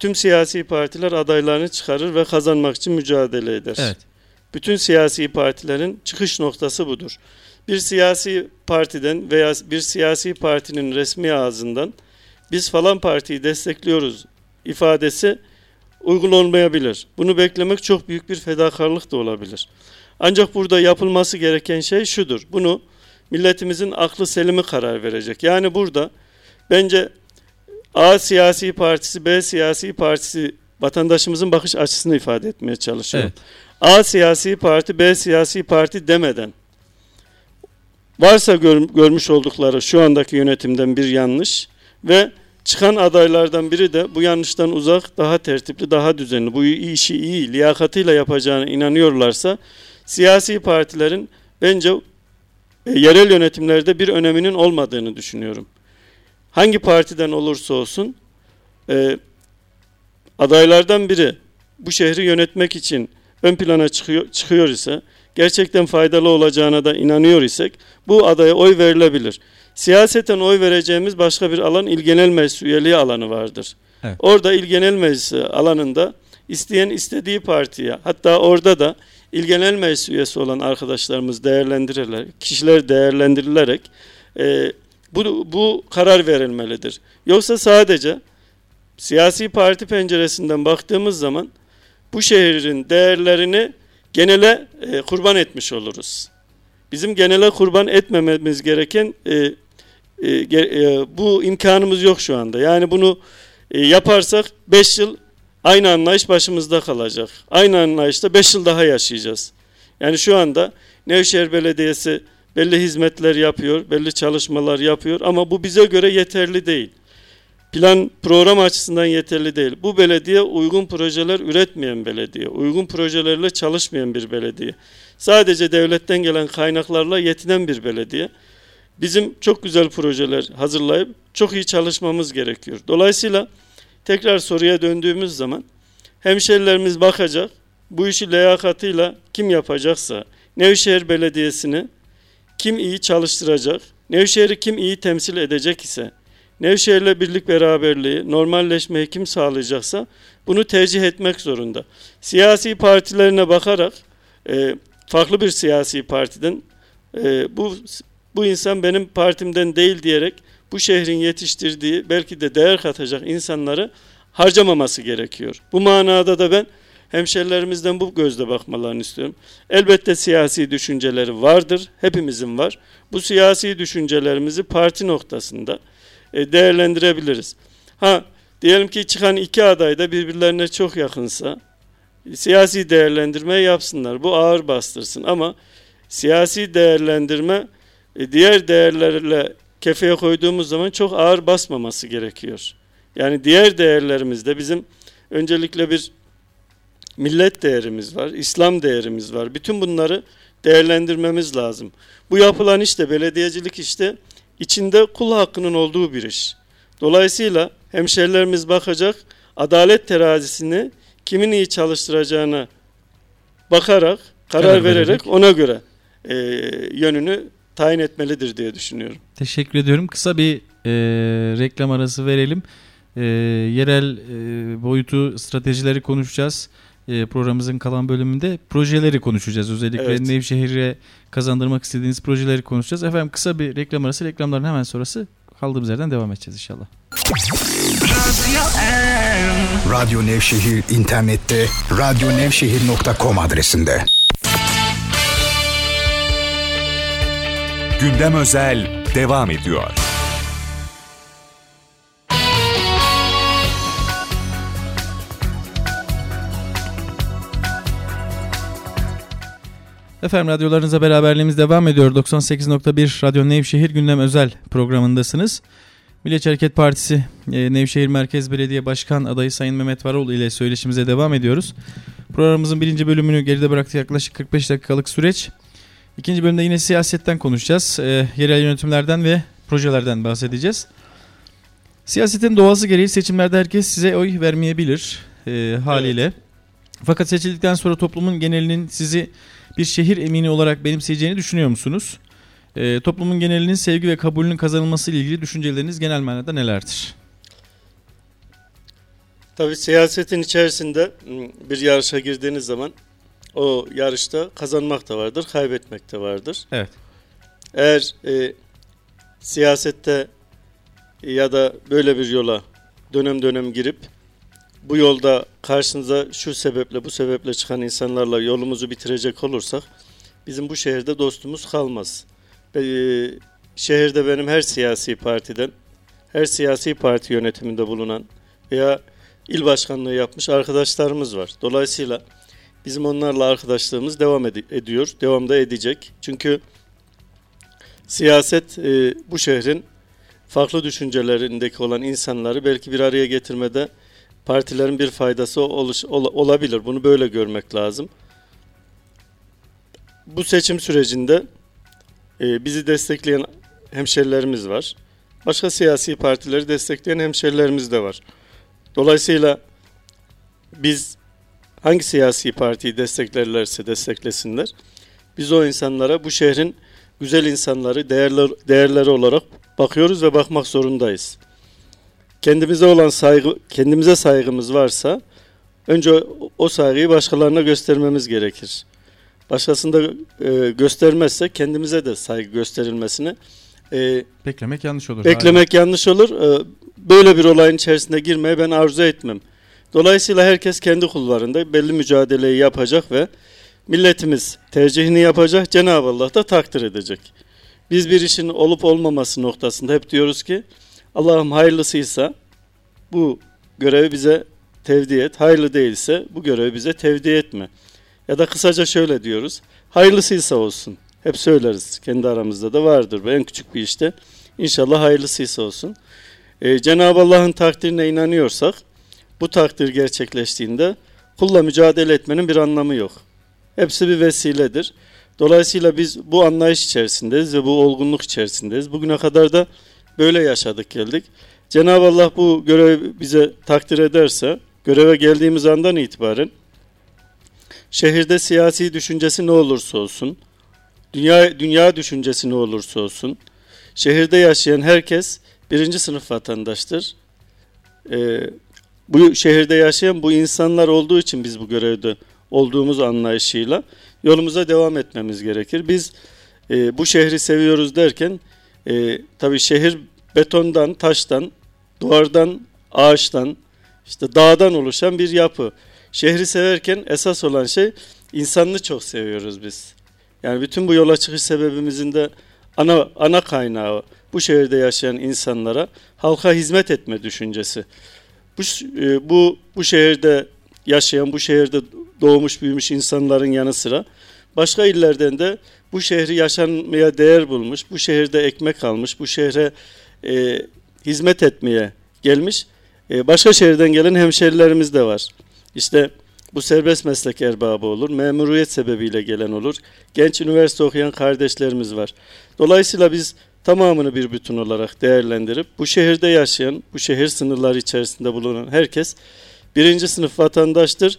Tüm siyasi partiler adaylarını çıkarır ve kazanmak için mücadele eder. Evet. Bütün siyasi partilerin çıkış noktası budur. bir siyasi partiden veya bir siyasi partinin resmi ağzından biz falan partiyi destekliyoruz ifadesi uygun olmayabilir. Bunu beklemek çok büyük bir fedakarlık da olabilir. Ancak burada yapılması gereken şey şudur. Bunu milletimizin aklı selimi karar verecek. Yani burada bence A siyasi partisi, B siyasi partisi vatandaşımızın bakış açısını ifade etmeye çalışıyor. Evet. A siyasi parti, B siyasi parti demeden varsa gör, görmüş oldukları şu andaki yönetimden bir yanlış ve çıkan adaylardan biri de bu yanlıştan uzak, daha tertipli, daha düzenli, bu işi iyi, liyakatıyla yapacağına inanıyorlarsa siyasi partilerin bence e, yerel yönetimlerde bir öneminin olmadığını düşünüyorum. Hangi partiden olursa olsun e, adaylardan biri bu şehri yönetmek için ön plana çıkıyor, çıkıyor ise gerçekten faydalı olacağına da inanıyor isek bu adaya oy verilebilir. Siyaseten oy vereceğimiz başka bir alan il genel meclis üyeliği alanı vardır. Evet. Orada il genel meclisi alanında isteyen istediği partiye hatta orada da il genel meclis üyesi olan arkadaşlarımız değerlendirilerek, kişiler değerlendirilerek e, bu, bu karar verilmelidir. Yoksa sadece siyasi parti penceresinden baktığımız zaman bu şehrin değerlerini genele e, kurban etmiş oluruz. Bizim genele kurban etmememiz gereken e, e, e, bu imkanımız yok şu anda. Yani bunu e, yaparsak 5 yıl aynı anlayış başımızda kalacak. Aynı anlayışta 5 yıl daha yaşayacağız. Yani şu anda Nevşehir Belediyesi belli hizmetler yapıyor, belli çalışmalar yapıyor ama bu bize göre yeterli değil. Plan program açısından yeterli değil. Bu belediye uygun projeler üretmeyen belediye, uygun projelerle çalışmayan bir belediye. Sadece devletten gelen kaynaklarla yetinen bir belediye. Bizim çok güzel projeler hazırlayıp çok iyi çalışmamız gerekiyor. Dolayısıyla tekrar soruya döndüğümüz zaman hemşerilerimiz bakacak. Bu işi liyakatıyla kim yapacaksa Nevşehir Belediyesi'ni kim iyi çalıştıracak, Nevşehir'i kim iyi temsil edecek ise Nevşehir'le birlik beraberliği, normalleşmeyi kim sağlayacaksa bunu tercih etmek zorunda. Siyasi partilerine bakarak e, farklı bir siyasi partiden e, bu bu insan benim partimden değil diyerek bu şehrin yetiştirdiği belki de değer katacak insanları harcamaması gerekiyor. Bu manada da ben hemşerilerimizden bu gözle bakmalarını istiyorum. Elbette siyasi düşünceleri vardır, hepimizin var. Bu siyasi düşüncelerimizi parti noktasında e, değerlendirebiliriz. Ha diyelim ki çıkan iki aday da birbirlerine çok yakınsa siyasi değerlendirme yapsınlar. Bu ağır bastırsın ama siyasi değerlendirme e, diğer değerlerle kefeye koyduğumuz zaman çok ağır basmaması gerekiyor. Yani diğer değerlerimizde bizim öncelikle bir millet değerimiz var, İslam değerimiz var. Bütün bunları değerlendirmemiz lazım. Bu yapılan işte belediyecilik işte içinde kul hakkının olduğu bir iş. Dolayısıyla hemşerilerimiz bakacak adalet terazisini kimin iyi çalıştıracağına bakarak karar, Karar vererek verecek. ona göre e, yönünü tayin etmelidir diye düşünüyorum. Teşekkür ediyorum. Kısa bir e, reklam arası verelim. E, yerel e, boyutu, stratejileri konuşacağız. E, programımızın kalan bölümünde projeleri konuşacağız. Özellikle Evet. Nevşehir'e kazandırmak istediğiniz projeleri konuşacağız. Efendim kısa bir reklam arası. Reklamların hemen sonrası kaldığımız yerden devam edeceğiz inşallah. Radyo Nevşehir internette radyonevşehir.com adresinde. Gündem özel devam ediyor. Efendim radyolarınıza beraberliğimiz devam ediyor. 98.1 Radyo Nevşehir Gündem Özel programındasınız. Milliyetçi Hareket Partisi e, Nevşehir Merkez Belediye Başkan adayı Sayın Mehmet Varol ile söyleşimize devam ediyoruz. Programımızın birinci bölümünü geride bıraktık yaklaşık 45 dakikalık süreç. İkinci bölümde yine siyasetten konuşacağız. E, yerel yönetimlerden ve projelerden bahsedeceğiz. Siyasetin doğası gereği seçimlerde herkes size oy vermeyebilir e, haliyle. Fakat seçildikten sonra toplumun genelinin sizi bir şehir emini olarak benimseyeceğini düşünüyor musunuz? Ee, toplumun genelinin sevgi ve kabulünün kazanılması ile ilgili düşünceleriniz genel manada nelerdir? Tabii siyasetin içerisinde m, bir yarışa girdiğiniz zaman o yarışta kazanmak da vardır, kaybetmek de vardır. Evet. Eğer e, siyasette ya da böyle bir yola dönem dönem girip bu yolda karşınıza şu sebeple bu sebeple çıkan insanlarla yolumuzu bitirecek olursak bizim bu şehirde dostumuz kalmaz. E, şehirde benim her siyasi partiden, her siyasi parti yönetiminde bulunan veya il başkanlığı yapmış arkadaşlarımız var. Dolayısıyla bizim onlarla arkadaşlığımız devam ed- ediyor, devam da edecek. Çünkü siyaset e, bu şehrin farklı düşüncelerindeki olan insanları belki bir araya getirmede partilerin bir faydası oluş, ol, olabilir. Bunu böyle görmek lazım. Bu seçim sürecinde e, bizi destekleyen hemşerilerimiz var. Başka siyasi partileri destekleyen hemşerilerimiz de var. Dolayısıyla biz hangi siyasi partiyi desteklerlerse desteklesinler. Biz o insanlara bu şehrin güzel insanları, değerler, değerleri olarak bakıyoruz ve bakmak zorundayız. Kendimize olan saygı, kendimize saygımız varsa önce o saygıyı başkalarına göstermemiz gerekir. Başkasında e, göstermezse kendimize de saygı gösterilmesini e, Beklemek yanlış olur. beklemek yanlış olur. E, böyle bir olayın içerisine girmeye ben arzu etmem. Dolayısıyla herkes kendi kulvarında belli mücadeleyi yapacak ve milletimiz tercihini yapacak, Cenab-ı Allah da takdir edecek. Biz bir işin olup olmaması noktasında hep diyoruz ki Allah'ım hayırlısıysa bu görevi bize tevdi et, hayırlı değilse bu görevi bize tevdi etme. Ya da kısaca şöyle diyoruz, hayırlısıysa olsun. Hep söyleriz, kendi aramızda da vardır en küçük bir işte. İnşallah hayırlısıysa olsun. Ee, Cenab-ı Allah'ın takdirine inanıyorsak, bu takdir gerçekleştiğinde kulla mücadele etmenin bir anlamı yok. Hepsi bir vesiledir. Dolayısıyla biz bu anlayış içerisindeyiz ve bu olgunluk içerisindeyiz. Bugüne kadar da böyle yaşadık geldik. Cenab-ı Allah bu görevi bize takdir ederse, göreve geldiğimiz andan itibaren şehirde siyasi düşüncesi ne olursa olsun, dünya dünya düşüncesi ne olursa olsun, şehirde yaşayan herkes birinci sınıf vatandaştır. Ee, bu şehirde yaşayan bu insanlar olduğu için biz bu görevde olduğumuz anlayışıyla yolumuza devam etmemiz gerekir. Biz e, bu şehri seviyoruz derken e, tabii şehir betondan, taştan, duvardan, ağaçtan, işte dağdan oluşan bir yapı. Şehri severken esas olan şey insanlığı çok seviyoruz biz. Yani bütün bu yola çıkış sebebimizin de ana ana kaynağı bu şehirde yaşayan insanlara halka hizmet etme düşüncesi. Bu e, bu bu şehirde yaşayan, bu şehirde doğmuş büyümüş insanların yanı sıra başka illerden de bu şehri yaşanmaya değer bulmuş, bu şehirde ekmek almış, bu şehre e, hizmet etmeye gelmiş e, başka şehirden gelen hemşerilerimiz de var. İşte bu serbest meslek erbabı olur, memuriyet sebebiyle gelen olur, genç üniversite okuyan kardeşlerimiz var. Dolayısıyla biz tamamını bir bütün olarak değerlendirip bu şehirde yaşayan, bu şehir sınırları içerisinde bulunan herkes birinci sınıf vatandaştır.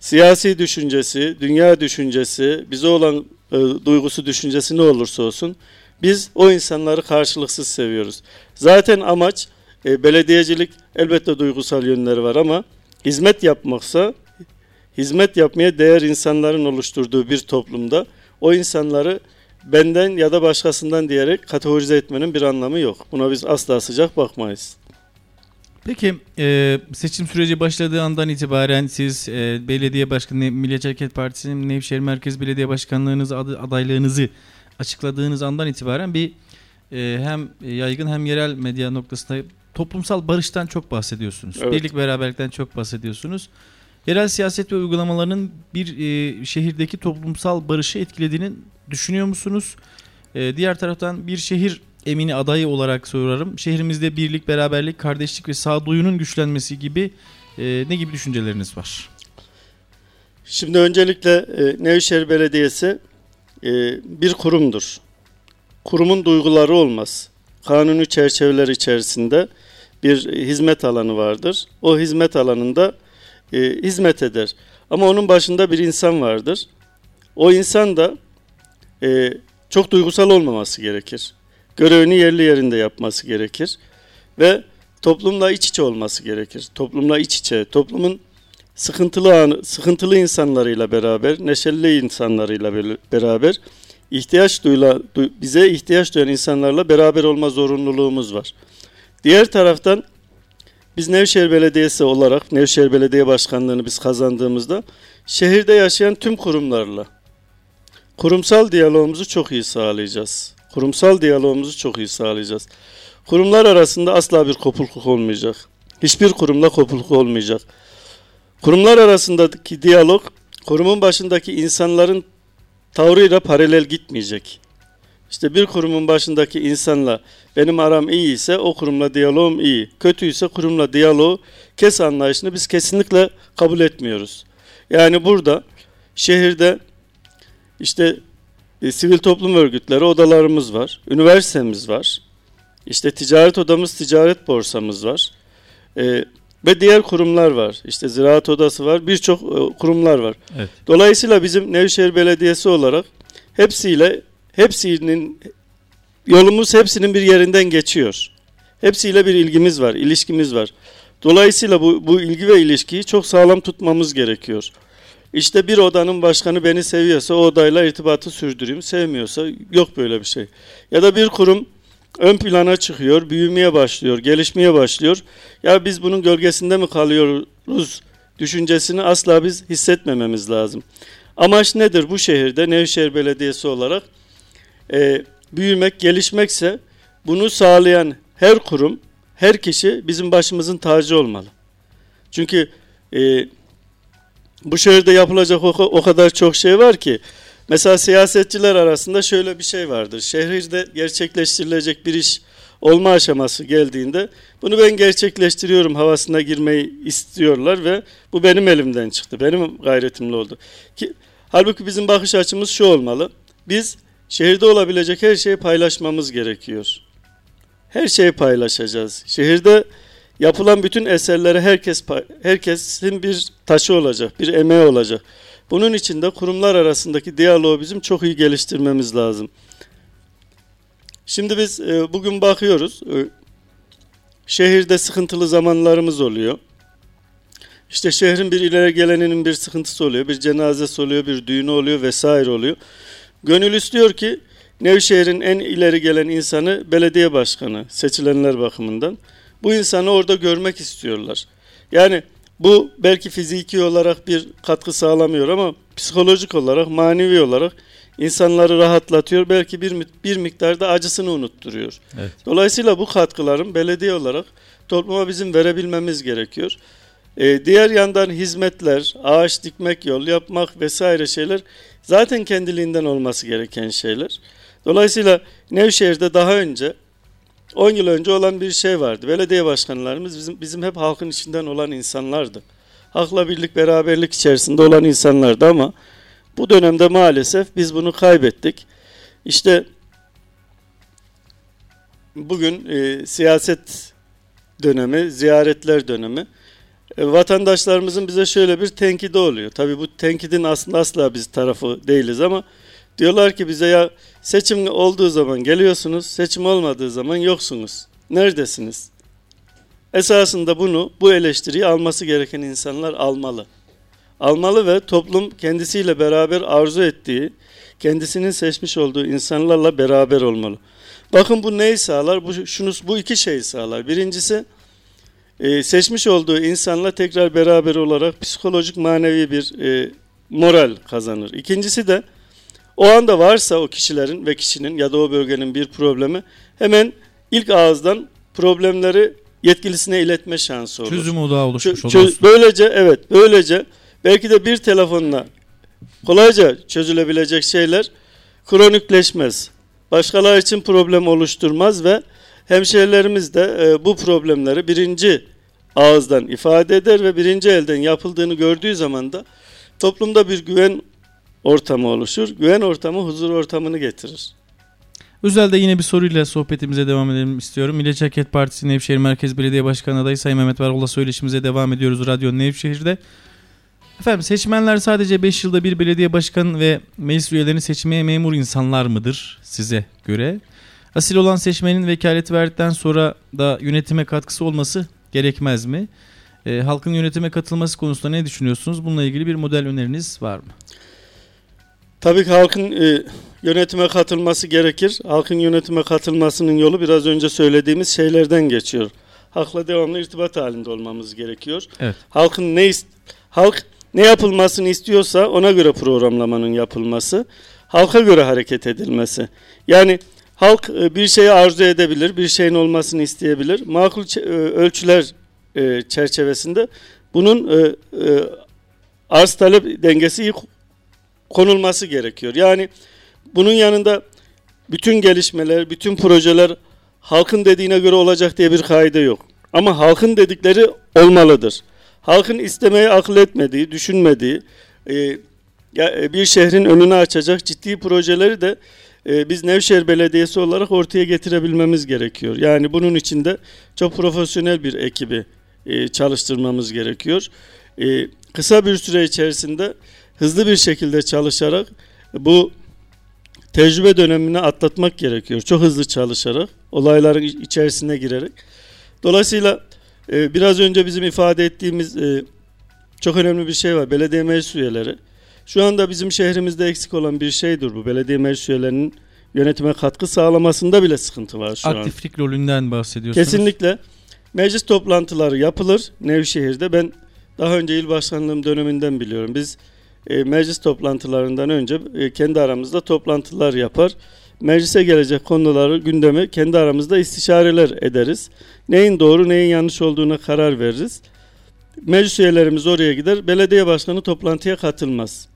Siyasi düşüncesi, dünya düşüncesi, bize olan e, duygusu, düşüncesi ne olursa olsun biz o insanları karşılıksız seviyoruz. Zaten amaç e, belediyecilik elbette duygusal yönleri var ama hizmet yapmaksa hizmet yapmaya değer insanların oluşturduğu bir toplumda o insanları benden ya da başkasından diyerek kategorize etmenin bir anlamı yok. Buna biz asla sıcak bakmayız. Peki e, seçim süreci başladığı andan itibaren siz e, belediye başkanı Milliyetçi Hareket Partisi'nin Nevşehir Merkez Belediye Başkanlığınızı adı, adaylığınızı açıkladığınız andan itibaren bir e, hem yaygın hem yerel medya noktasında toplumsal barıştan çok bahsediyorsunuz. Evet. Birlik beraberlikten çok bahsediyorsunuz. Yerel siyaset ve uygulamalarının bir e, şehirdeki toplumsal barışı etkilediğini düşünüyor musunuz? E, diğer taraftan bir şehir emini adayı olarak soruyorum. Şehrimizde birlik, beraberlik, kardeşlik ve sağduyunun güçlenmesi gibi e, ne gibi düşünceleriniz var? Şimdi öncelikle e, Nevşehir Belediyesi e, bir kurumdur. Kurumun duyguları olmaz. Kanuni çerçeveler içerisinde bir hizmet alanı vardır. O hizmet alanında e, hizmet eder. Ama onun başında bir insan vardır. O insan da e, çok duygusal olmaması gerekir. Görevini yerli yerinde yapması gerekir. Ve toplumla iç içe olması gerekir. Toplumla iç içe, toplumun sıkıntılı sıkıntılı insanlarıyla beraber, neşeli insanlarıyla beraber ihtiyaç duyla, bize ihtiyaç duyan insanlarla beraber olma zorunluluğumuz var. Diğer taraftan biz Nevşehir Belediyesi olarak Nevşehir Belediye Başkanlığı'nı biz kazandığımızda şehirde yaşayan tüm kurumlarla kurumsal diyalogumuzu çok iyi sağlayacağız. Kurumsal diyalogumuzu çok iyi sağlayacağız. Kurumlar arasında asla bir kopukluk olmayacak. Hiçbir kurumla kopukluk olmayacak. Kurumlar arasındaki diyalog kurumun başındaki insanların tavrıyla paralel gitmeyecek. İşte bir kurumun başındaki insanla benim aram iyi ise o kurumla diyalogum iyi. Kötüyse kurumla diyaloğu kes anlayışını biz kesinlikle kabul etmiyoruz. Yani burada şehirde işte e, sivil toplum örgütleri odalarımız var. Üniversitemiz var. İşte ticaret odamız, ticaret borsamız var. E, ve diğer kurumlar var. İşte ziraat odası var. Birçok e, kurumlar var. Evet. Dolayısıyla bizim Nevşehir Belediyesi olarak hepsiyle hepsinin yolumuz hepsinin bir yerinden geçiyor. Hepsiyle bir ilgimiz var, ilişkimiz var. Dolayısıyla bu, bu ilgi ve ilişkiyi çok sağlam tutmamız gerekiyor. İşte bir odanın başkanı beni seviyorsa o odayla irtibatı sürdüreyim. Sevmiyorsa yok böyle bir şey. Ya da bir kurum ön plana çıkıyor, büyümeye başlıyor, gelişmeye başlıyor. Ya biz bunun gölgesinde mi kalıyoruz düşüncesini asla biz hissetmememiz lazım. Amaç nedir bu şehirde Nevşehir Belediyesi olarak? Ee, büyümek, gelişmekse bunu sağlayan her kurum, her kişi bizim başımızın tacı olmalı. Çünkü e, bu şehirde yapılacak o, kadar çok şey var ki mesela siyasetçiler arasında şöyle bir şey vardır. Şehirde gerçekleştirilecek bir iş olma aşaması geldiğinde bunu ben gerçekleştiriyorum havasına girmeyi istiyorlar ve bu benim elimden çıktı. Benim gayretimle oldu. Ki halbuki bizim bakış açımız şu olmalı. Biz şehirde olabilecek her şeyi paylaşmamız gerekiyor. Her şeyi paylaşacağız. Şehirde yapılan bütün eserlere herkes herkesin bir taşı olacak, bir emeği olacak. Bunun için de kurumlar arasındaki diyaloğu bizim çok iyi geliştirmemiz lazım. Şimdi biz e, bugün bakıyoruz. E, şehirde sıkıntılı zamanlarımız oluyor. İşte şehrin bir ileri geleninin bir sıkıntısı oluyor, bir cenazesi oluyor, bir düğünü oluyor vesaire oluyor. Gönül istiyor ki Nevşehir'in en ileri gelen insanı belediye başkanı seçilenler bakımından. Bu insanı orada görmek istiyorlar. Yani bu belki fiziki olarak bir katkı sağlamıyor ama psikolojik olarak, manevi olarak insanları rahatlatıyor. Belki bir, bir miktarda acısını unutturuyor. Evet. Dolayısıyla bu katkıların belediye olarak topluma bizim verebilmemiz gerekiyor. Ee, diğer yandan hizmetler, ağaç dikmek, yol yapmak vesaire şeyler zaten kendiliğinden olması gereken şeyler. Dolayısıyla Nevşehir'de daha önce 10 yıl önce olan bir şey vardı. Belediye başkanlarımız bizim bizim hep halkın içinden olan insanlardı. Halkla birlik, beraberlik içerisinde olan insanlardı ama bu dönemde maalesef biz bunu kaybettik. İşte bugün e, siyaset dönemi, ziyaretler dönemi. E, vatandaşlarımızın bize şöyle bir tenkidi oluyor. Tabii bu tenkidin aslında asla biz tarafı değiliz ama diyorlar ki bize ya seçim olduğu zaman geliyorsunuz, seçim olmadığı zaman yoksunuz. Neredesiniz? Esasında bunu, bu eleştiriyi alması gereken insanlar almalı. Almalı ve toplum kendisiyle beraber arzu ettiği, kendisinin seçmiş olduğu insanlarla beraber olmalı. Bakın bu neyi sağlar? Bu, şunu, bu iki şeyi sağlar. Birincisi, e, seçmiş olduğu insanla tekrar beraber olarak psikolojik manevi bir e, moral kazanır. İkincisi de o anda varsa o kişilerin ve kişinin ya da o bölgenin bir problemi hemen ilk ağızdan problemleri yetkilisine iletme şansı olur. Çözüm odağı oluşmuş olur. Böylece evet böylece belki de bir telefonla kolayca çözülebilecek şeyler kronikleşmez. Başkaları için problem oluşturmaz ve hemşehrilerimiz de e, bu problemleri birinci ağızdan ifade eder ve birinci elden yapıldığını gördüğü zaman da toplumda bir güven ortamı oluşur. Güven ortamı huzur ortamını getirir. Özel'de yine bir soruyla sohbetimize devam edelim istiyorum. Milliyetçi Hareket Partisi Nevşehir Merkez Belediye Başkanı adayı Sayın Mehmet Varol'la söyleşimize devam ediyoruz Radyo Nevşehir'de. Efendim seçmenler sadece 5 yılda bir belediye başkanı ve meclis üyelerini seçmeye memur insanlar mıdır size göre? Asil olan seçmenin vekaleti verdikten sonra da yönetime katkısı olması gerekmez mi? E, halkın yönetime katılması konusunda ne düşünüyorsunuz? Bununla ilgili bir model öneriniz var mı? Tabii ki halkın e, yönetime katılması gerekir. Halkın yönetime katılmasının yolu biraz önce söylediğimiz şeylerden geçiyor. Halkla devamlı irtibat halinde olmamız gerekiyor. Evet. Halkın ne halk ne yapılmasını istiyorsa ona göre programlamanın yapılması, halka göre hareket edilmesi. Yani halk e, bir şeyi arzu edebilir, bir şeyin olmasını isteyebilir. Makul e, ölçüler e, çerçevesinde bunun e, e, arz talep dengesi iyi konulması gerekiyor. Yani bunun yanında bütün gelişmeler, bütün projeler halkın dediğine göre olacak diye bir kaide yok. Ama halkın dedikleri olmalıdır. Halkın istemeye akıl etmediği, düşünmediği, e, e, bir şehrin önünü açacak ciddi projeleri de e, biz Nevşehir Belediyesi olarak ortaya getirebilmemiz gerekiyor. Yani bunun için de çok profesyonel bir ekibi çalıştırmamız gerekiyor. Kısa bir süre içerisinde hızlı bir şekilde çalışarak bu tecrübe dönemini atlatmak gerekiyor. Çok hızlı çalışarak, olayların iç- içerisine girerek. Dolayısıyla e, biraz önce bizim ifade ettiğimiz e, çok önemli bir şey var. Belediye meclis üyeleri. Şu anda bizim şehrimizde eksik olan bir şeydir bu. Belediye meclis üyelerinin yönetime katkı sağlamasında bile sıkıntı var şu an. Aktiflik rolünden bahsediyorsunuz. Kesinlikle meclis toplantıları yapılır Nevşehir'de. Ben daha önce il başkanlığım döneminden biliyorum. Biz e, meclis toplantılarından önce e, kendi aramızda toplantılar yapar. Meclise gelecek konuları gündeme kendi aramızda istişareler ederiz. Neyin doğru neyin yanlış olduğuna karar veririz. Meclis üyelerimiz oraya gider. Belediye başkanı toplantıya katılmaz.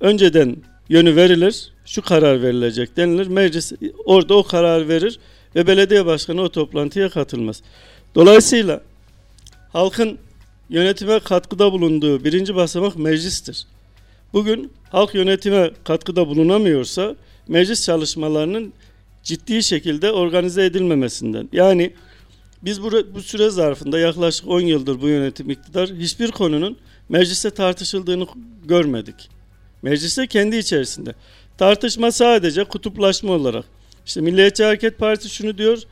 Önceden yönü verilir. Şu karar verilecek denilir. Meclis orada o karar verir ve belediye başkanı o toplantıya katılmaz. Dolayısıyla halkın yönetime katkıda bulunduğu birinci basamak meclistir. Bugün halk yönetime katkıda bulunamıyorsa meclis çalışmalarının ciddi şekilde organize edilmemesinden. Yani biz bu, bu süre zarfında yaklaşık 10 yıldır bu yönetim iktidar hiçbir konunun mecliste tartışıldığını görmedik. Mecliste kendi içerisinde. Tartışma sadece kutuplaşma olarak. İşte Milliyetçi Hareket Partisi şunu diyor,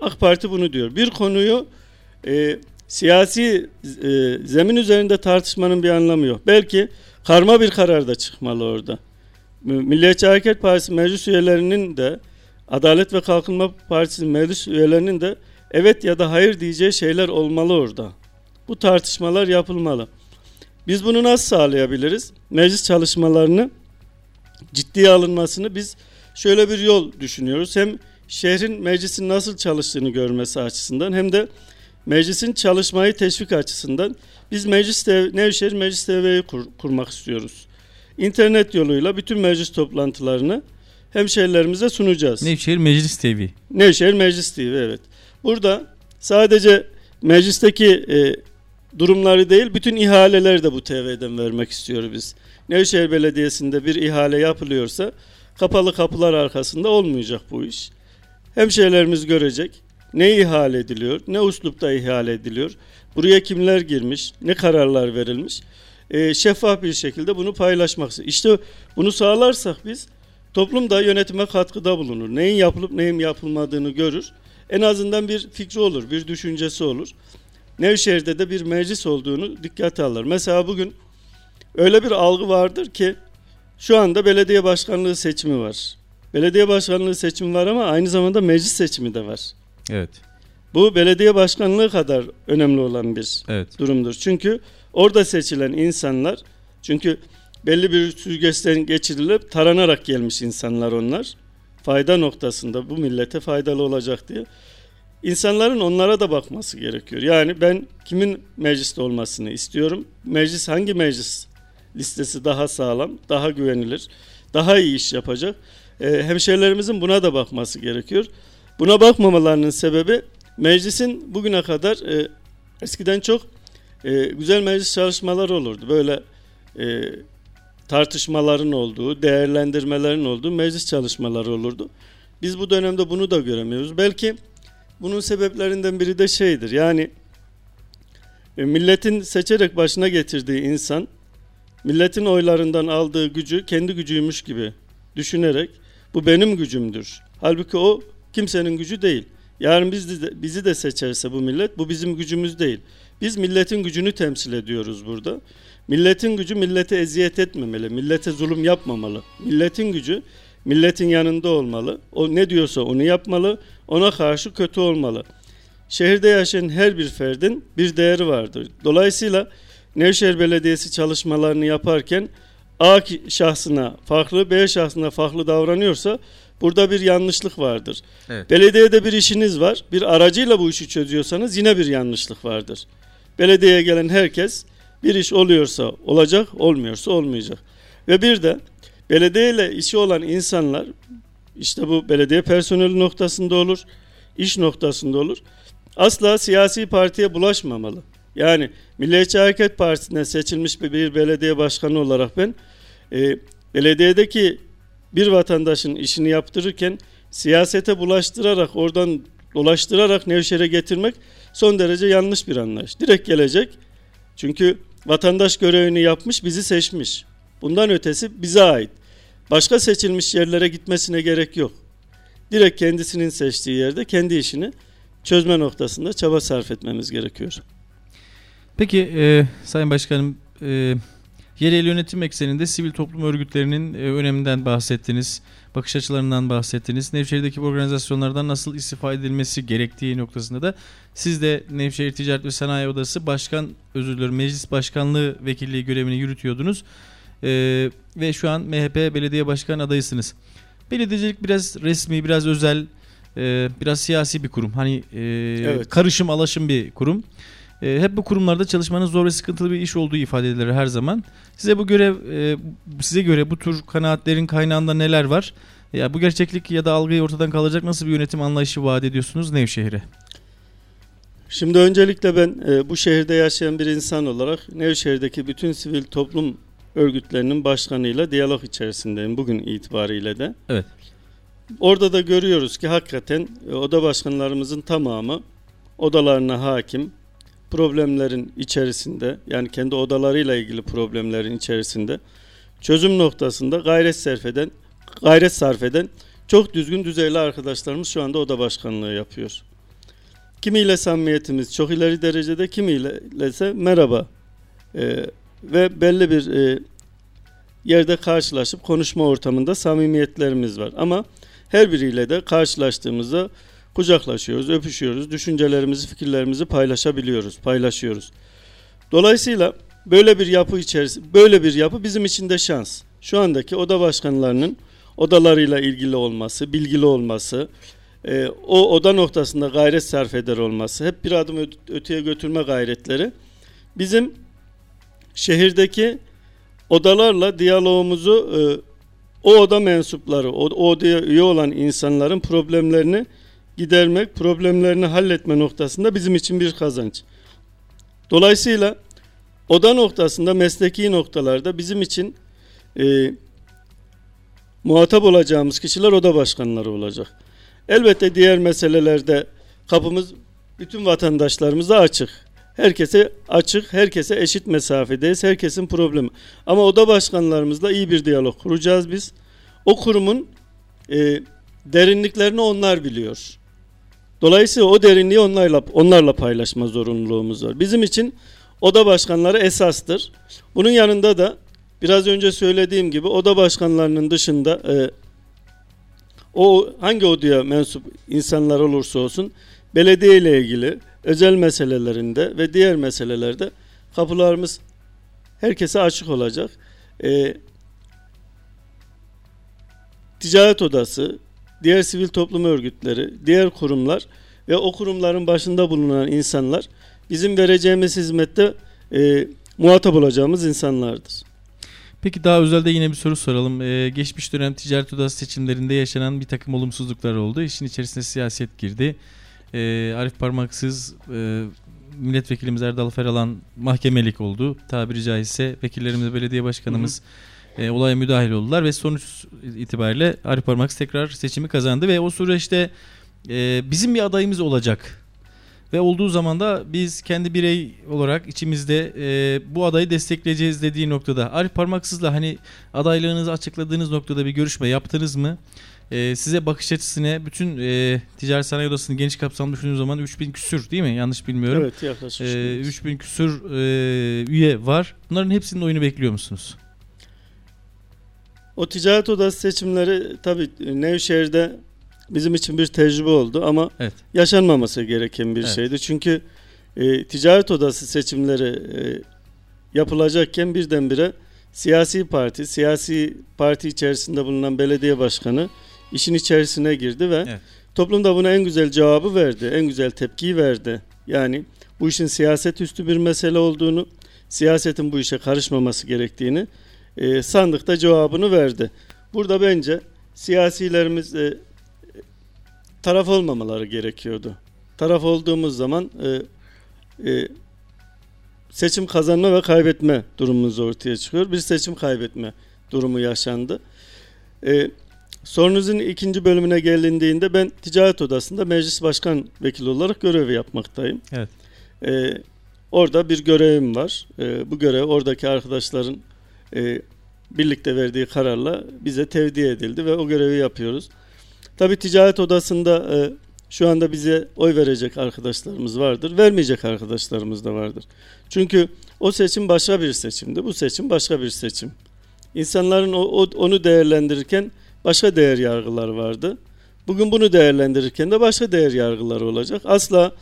AK Parti bunu diyor. Bir konuyu e, siyasi e, zemin üzerinde tartışmanın bir anlamı yok. Belki karma bir karar da çıkmalı orada. Milliyetçi Hareket Partisi meclis üyelerinin de Adalet ve Kalkınma Partisi meclis üyelerinin de evet ya da hayır diyeceği şeyler olmalı orada. Bu tartışmalar yapılmalı. Biz bunu nasıl sağlayabiliriz? Meclis çalışmalarını ciddiye alınmasını biz şöyle bir yol düşünüyoruz. Hem şehrin meclisin nasıl çalıştığını görmesi açısından hem de meclisin çalışmayı teşvik açısından biz meclis dev, Nevşehir Meclis TV'yi kur, kurmak istiyoruz. İnternet yoluyla bütün meclis toplantılarını hemşehrilerimize sunacağız. Nevşehir Meclis TV. Nevşehir Meclis TV evet. Burada sadece meclisteki e, durumları değil bütün ihaleleri de bu TV'den vermek istiyoruz biz. Nevşehir Belediyesi'nde bir ihale yapılıyorsa kapalı kapılar arkasında olmayacak bu iş. Hemşehrilerimiz görecek ne ihale ediliyor, ne uslupta ihale ediliyor, buraya kimler girmiş, ne kararlar verilmiş. E, şeffaf bir şekilde bunu paylaşmak. İşte bunu sağlarsak biz toplum da yönetime katkıda bulunur. Neyin yapılıp neyin yapılmadığını görür. En azından bir fikri olur, bir düşüncesi olur. Nevşehir'de de bir meclis olduğunu dikkate alır. Mesela bugün öyle bir algı vardır ki şu anda belediye başkanlığı seçimi var. Belediye başkanlığı seçimi var ama aynı zamanda meclis seçimi de var. Evet. Bu belediye başkanlığı kadar önemli olan bir Evet. durumdur. Çünkü orada seçilen insanlar çünkü belli bir süzgeçten geçirilip taranarak gelmiş insanlar onlar. Fayda noktasında bu millete faydalı olacak diye. İnsanların onlara da bakması gerekiyor. Yani ben kimin mecliste olmasını istiyorum? Meclis hangi meclis listesi daha sağlam, daha güvenilir, daha iyi iş yapacak? Ee, hemşehrilerimizin buna da bakması gerekiyor. Buna bakmamalarının sebebi meclisin bugüne kadar e, eskiden çok e, güzel meclis çalışmaları olurdu. Böyle e, tartışmaların olduğu, değerlendirmelerin olduğu meclis çalışmaları olurdu. Biz bu dönemde bunu da göremiyoruz. Belki bunun sebeplerinden biri de şeydir. Yani e, milletin seçerek başına getirdiği insan milletin oylarından aldığı gücü kendi gücüymüş gibi düşünerek bu benim gücümdür. Halbuki o kimsenin gücü değil. Yarın biz de, bizi de seçerse bu millet bu bizim gücümüz değil. Biz milletin gücünü temsil ediyoruz burada. Milletin gücü millete eziyet etmemeli, millete zulüm yapmamalı. Milletin gücü milletin yanında olmalı. O ne diyorsa onu yapmalı. Ona karşı kötü olmalı. Şehirde yaşayan her bir ferdin bir değeri vardır. Dolayısıyla Nevşehir Belediyesi çalışmalarını yaparken A şahsına farklı, B şahsına farklı davranıyorsa burada bir yanlışlık vardır. Evet. Belediyede bir işiniz var. Bir aracıyla bu işi çözüyorsanız yine bir yanlışlık vardır. Belediyeye gelen herkes bir iş oluyorsa olacak, olmuyorsa olmayacak. Ve bir de belediye ile işi olan insanlar işte bu belediye personeli noktasında olur, iş noktasında olur. Asla siyasi partiye bulaşmamalı. Yani Milliyetçi Hareket Partisi'ne seçilmiş bir, bir belediye başkanı olarak ben e, belediyedeki bir vatandaşın işini yaptırırken siyasete bulaştırarak oradan dolaştırarak Nevşehir'e getirmek son derece yanlış bir anlayış. Direkt gelecek. Çünkü vatandaş görevini yapmış, bizi seçmiş. Bundan ötesi bize ait. Başka seçilmiş yerlere gitmesine gerek yok. Direkt kendisinin seçtiği yerde kendi işini çözme noktasında çaba sarf etmemiz gerekiyor. Peki e, Sayın Başkanım e, yerel yönetim ekseninde sivil toplum örgütlerinin e, öneminden bahsettiniz. Bakış açılarından bahsettiniz. Nevşehir'deki organizasyonlardan nasıl istifade edilmesi gerektiği noktasında da siz de Nevşehir Ticaret ve Sanayi Odası Başkan, özür dilerim Meclis Başkanlığı Vekilliği görevini yürütüyordunuz. E, ve şu an MHP Belediye Başkan adayısınız. Belediyecilik biraz resmi, biraz özel, e, biraz siyasi bir kurum. Hani e, Evet. karışım, alaşım bir kurum. E, hep bu kurumlarda çalışmanın zor ve sıkıntılı bir iş olduğu ifade edilir her zaman. Size bu görev, e, size göre bu tür kanaatlerin kaynağında neler var? Ya bu gerçeklik ya da algıyı ortadan kaldıracak nasıl bir yönetim anlayışı vaat ediyorsunuz Nevşehir'e? Şimdi öncelikle ben e, bu şehirde yaşayan bir insan olarak Nevşehir'deki bütün sivil toplum örgütlerinin başkanıyla diyalog içerisindeyim bugün itibariyle de. Evet. Orada da görüyoruz ki hakikaten e, oda başkanlarımızın tamamı odalarına hakim, problemlerin içerisinde yani kendi odalarıyla ilgili problemlerin içerisinde çözüm noktasında gayret sarf eden, gayret sarf eden çok düzgün düzeyli arkadaşlarımız şu anda oda başkanlığı yapıyor. Kimiyle samimiyetimiz çok ileri derecede, kimiyle ise merhaba Ee, ve belli bir e, yerde karşılaşıp konuşma ortamında samimiyetlerimiz var. Ama her biriyle de karşılaştığımızda kucaklaşıyoruz, öpüşüyoruz, düşüncelerimizi, fikirlerimizi paylaşabiliyoruz, paylaşıyoruz. Dolayısıyla böyle bir yapı içerisinde böyle bir yapı bizim için de şans. Şu andaki oda başkanlarının odalarıyla ilgili olması, bilgili olması, e, o oda noktasında gayret sarf eder olması, hep bir adım öteye götürme gayretleri bizim şehirdeki odalarla diyalogumuzu e, o oda mensupları, o, o odaya üye olan insanların problemlerini gidermek, problemlerini halletme noktasında bizim için bir kazanç. Dolayısıyla oda noktasında, mesleki noktalarda bizim için e, muhatap olacağımız kişiler oda başkanları olacak. Elbette diğer meselelerde kapımız bütün vatandaşlarımıza açık. Herkese açık, herkese eşit mesafedeyiz. Herkesin problemi. Ama oda başkanlarımızla iyi bir diyalog kuracağız biz. O kurumun e, derinliklerini onlar biliyor. Dolayısıyla o derinliği onlarla onlarla paylaşma zorunluluğumuz var. Bizim için oda başkanları esastır. Bunun yanında da biraz önce söylediğim gibi oda başkanlarının dışında e, o hangi odaya mensup insanlar olursa olsun belediye ile ilgili özel meselelerinde ve diğer meselelerde kapılarımız herkese açık olacak. E, ticaret odası, diğer sivil toplum örgütleri, diğer kurumlar ve o kurumların başında bulunan insanlar bizim vereceğimiz hizmette e, muhatap olacağımız insanlardır. Peki daha özelde yine bir soru soralım. Ee, geçmiş dönem ticaret odası seçimlerinde yaşanan bir takım olumsuzluklar oldu. İşin içerisine siyaset girdi. Ee, Arif Parmaksız e, milletvekilimiz Erdal Feralan mahkemelik oldu. Tabiri caizse vekillerimiz, belediye başkanımız e, olaya müdahil oldular ve sonuç itibariyle Arif Parmaksız tekrar seçimi kazandı ve o süreçte e, bizim bir adayımız olacak. Ve olduğu zaman da biz kendi birey olarak içimizde e, bu adayı destekleyeceğiz dediği noktada Arif Parmaksız'la hani adaylığınızı açıkladığınız noktada bir görüşme yaptınız mı? E, size bakış açısını bütün e, ticaret sanayi odasını geniş kapsamlı düşündüğünüz zaman 3000 küsür değil mi? Yanlış bilmiyorum. Evet yaklaşık. E, 3000 küsür e, üye var. Bunların hepsinin oyunu bekliyor musunuz? O ticaret odası seçimleri tabii Nevşehir'de bizim için bir tecrübe oldu ama Evet. yaşanmaması gereken bir Evet. şeydi. Çünkü e, ticaret odası seçimleri e, yapılacakken birdenbire siyasi parti, siyasi parti içerisinde bulunan belediye başkanı işin içerisine girdi ve Evet. toplum da buna en güzel cevabı verdi, en güzel tepkiyi verdi. Yani bu işin siyaset üstü bir mesele olduğunu, siyasetin bu işe karışmaması gerektiğini e, sandıkta cevabını verdi. Burada bence siyasilerimiz e, taraf olmamaları gerekiyordu. Taraf olduğumuz zaman e, e, seçim kazanma ve kaybetme durumumuz ortaya çıkıyor. Bir seçim kaybetme durumu yaşandı. E, sorunuzun ikinci bölümüne gelindiğinde ben ticaret odasında meclis başkan vekili olarak görev yapmaktayım. Evet. E, orada bir görevim var. E, bu görev oradaki arkadaşların e, birlikte verdiği kararla bize tevdi edildi ve o görevi yapıyoruz. Tabii ticaret odasında e, şu anda bize oy verecek arkadaşlarımız vardır, vermeyecek arkadaşlarımız da vardır. Çünkü o seçim başka bir seçimdi, bu seçim başka bir seçim. İnsanların o, o- onu değerlendirirken başka değer yargıları vardı. Bugün bunu değerlendirirken de başka değer yargıları olacak. Asla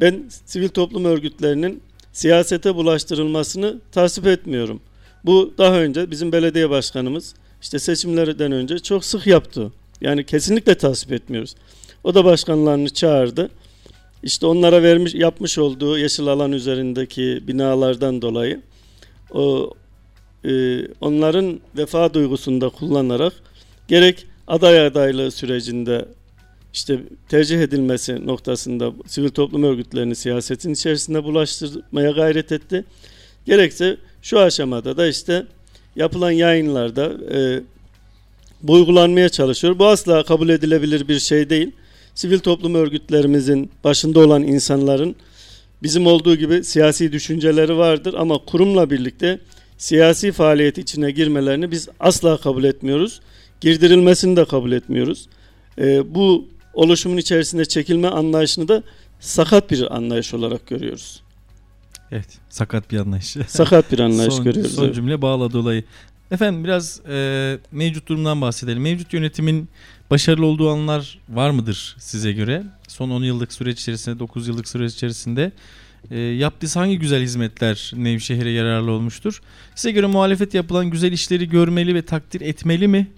ben sivil toplum örgütlerinin siyasete bulaştırılmasını tasvip etmiyorum. Bu daha önce bizim belediye başkanımız işte seçimlerden önce çok sık yaptı. Yani kesinlikle tasvip etmiyoruz. O da başkanlarını çağırdı. İşte onlara vermiş yapmış olduğu yeşil alan üzerindeki binalardan dolayı o e, onların vefa duygusunda kullanarak gerek aday adaylığı sürecinde işte tercih edilmesi noktasında sivil toplum örgütlerini siyasetin içerisinde bulaştırmaya gayret etti. Gerekse şu aşamada da işte yapılan yayınlarda e, bu uygulanmaya çalışıyor. Bu asla kabul edilebilir bir şey değil. Sivil toplum örgütlerimizin başında olan insanların bizim olduğu gibi siyasi düşünceleri vardır ama kurumla birlikte siyasi faaliyet içine girmelerini biz asla kabul etmiyoruz. Girdirilmesini de kabul etmiyoruz. E, bu oluşumun içerisinde çekilme anlayışını da sakat bir anlayış olarak görüyoruz. Evet. Sakat bir anlayış. Sakat bir anlayış son, görüyoruz. Son cümle bağladı olayı. Efendim biraz e, mevcut durumdan bahsedelim. Mevcut yönetimin başarılı olduğu anlar var mıdır size göre? Son 10 yıllık süreç içerisinde, 9 yıllık süreç içerisinde e, yaptığı hangi güzel hizmetler Nevşehir'e yararlı olmuştur? Size göre muhalefet yapılan güzel işleri görmeli ve takdir etmeli mi?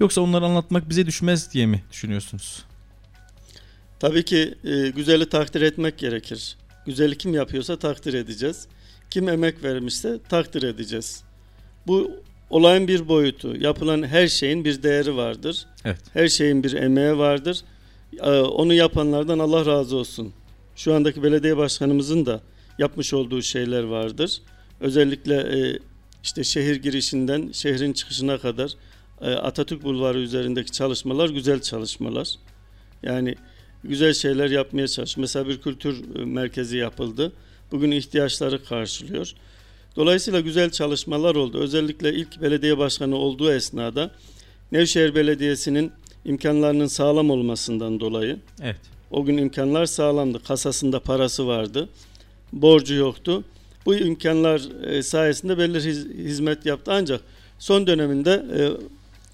Yoksa onları anlatmak bize düşmez diye mi düşünüyorsunuz? Tabii ki e, güzeli takdir etmek gerekir. Güzeli kim yapıyorsa takdir edeceğiz. Kim emek vermişse takdir edeceğiz. Bu olayın bir boyutu. Yapılan her şeyin bir değeri vardır. Evet. Her şeyin bir emeği vardır. Ee, Onu yapanlardan Allah razı olsun. Şu andaki belediye başkanımızın da yapmış olduğu şeyler vardır. Özellikle e, işte şehir girişinden şehrin çıkışına kadar e, Atatürk Bulvarı üzerindeki çalışmalar güzel çalışmalar. Yani güzel şeyler yapmaya çalış. Mesela bir kültür e, merkezi yapıldı. Bugün ihtiyaçları karşılıyor. Dolayısıyla güzel çalışmalar oldu. Özellikle ilk belediye başkanı olduğu esnada Nevşehir Belediyesi'nin imkanlarının sağlam olmasından dolayı Evet. o gün imkanlar sağlamdı. Kasasında parası vardı. Borcu yoktu. Bu imkanlar e, sayesinde belli hiz- hizmet yaptı ancak son döneminde e,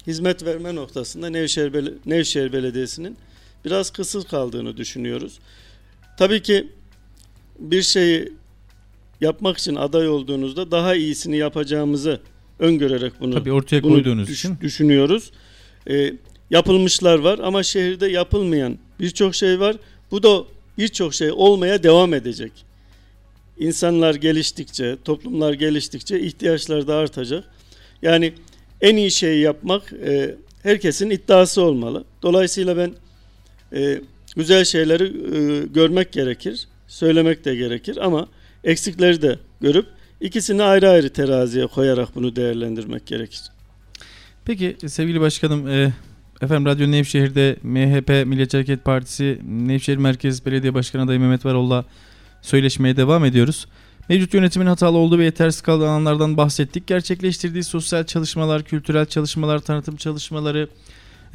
hizmet verme noktasında Nevşehir, Bel- Nevşehir Belediyesi'nin biraz kısır kaldığını düşünüyoruz. Tabii ki bir şeyi yapmak için aday olduğunuzda daha iyisini yapacağımızı öngörerek bunu Tabii ortaya bunu koyduğunuz düş- için. düşünüyoruz. Ee, yapılmışlar var ama şehirde yapılmayan birçok şey var. Bu da birçok şey olmaya devam edecek. İnsanlar geliştikçe, toplumlar geliştikçe ihtiyaçlar da artacak. Yani en iyi şeyi yapmak e, herkesin iddiası olmalı. Dolayısıyla ben e, güzel şeyleri e, görmek gerekir, söylemek de gerekir ama eksikleri de görüp ikisini ayrı ayrı teraziye koyarak bunu değerlendirmek gerekir. Peki sevgili başkanım e, efendim Radyo Nevşehir'de MHP Milliyetçi Hareket Partisi Nevşehir Merkez Belediye Başkanı adayı Mehmet Varol'la söyleşmeye devam ediyoruz. Mevcut yönetimin hatalı olduğu ve yetersiz kaldığı alanlardan bahsettik. Gerçekleştirdiği sosyal çalışmalar, kültürel çalışmalar, tanıtım çalışmaları,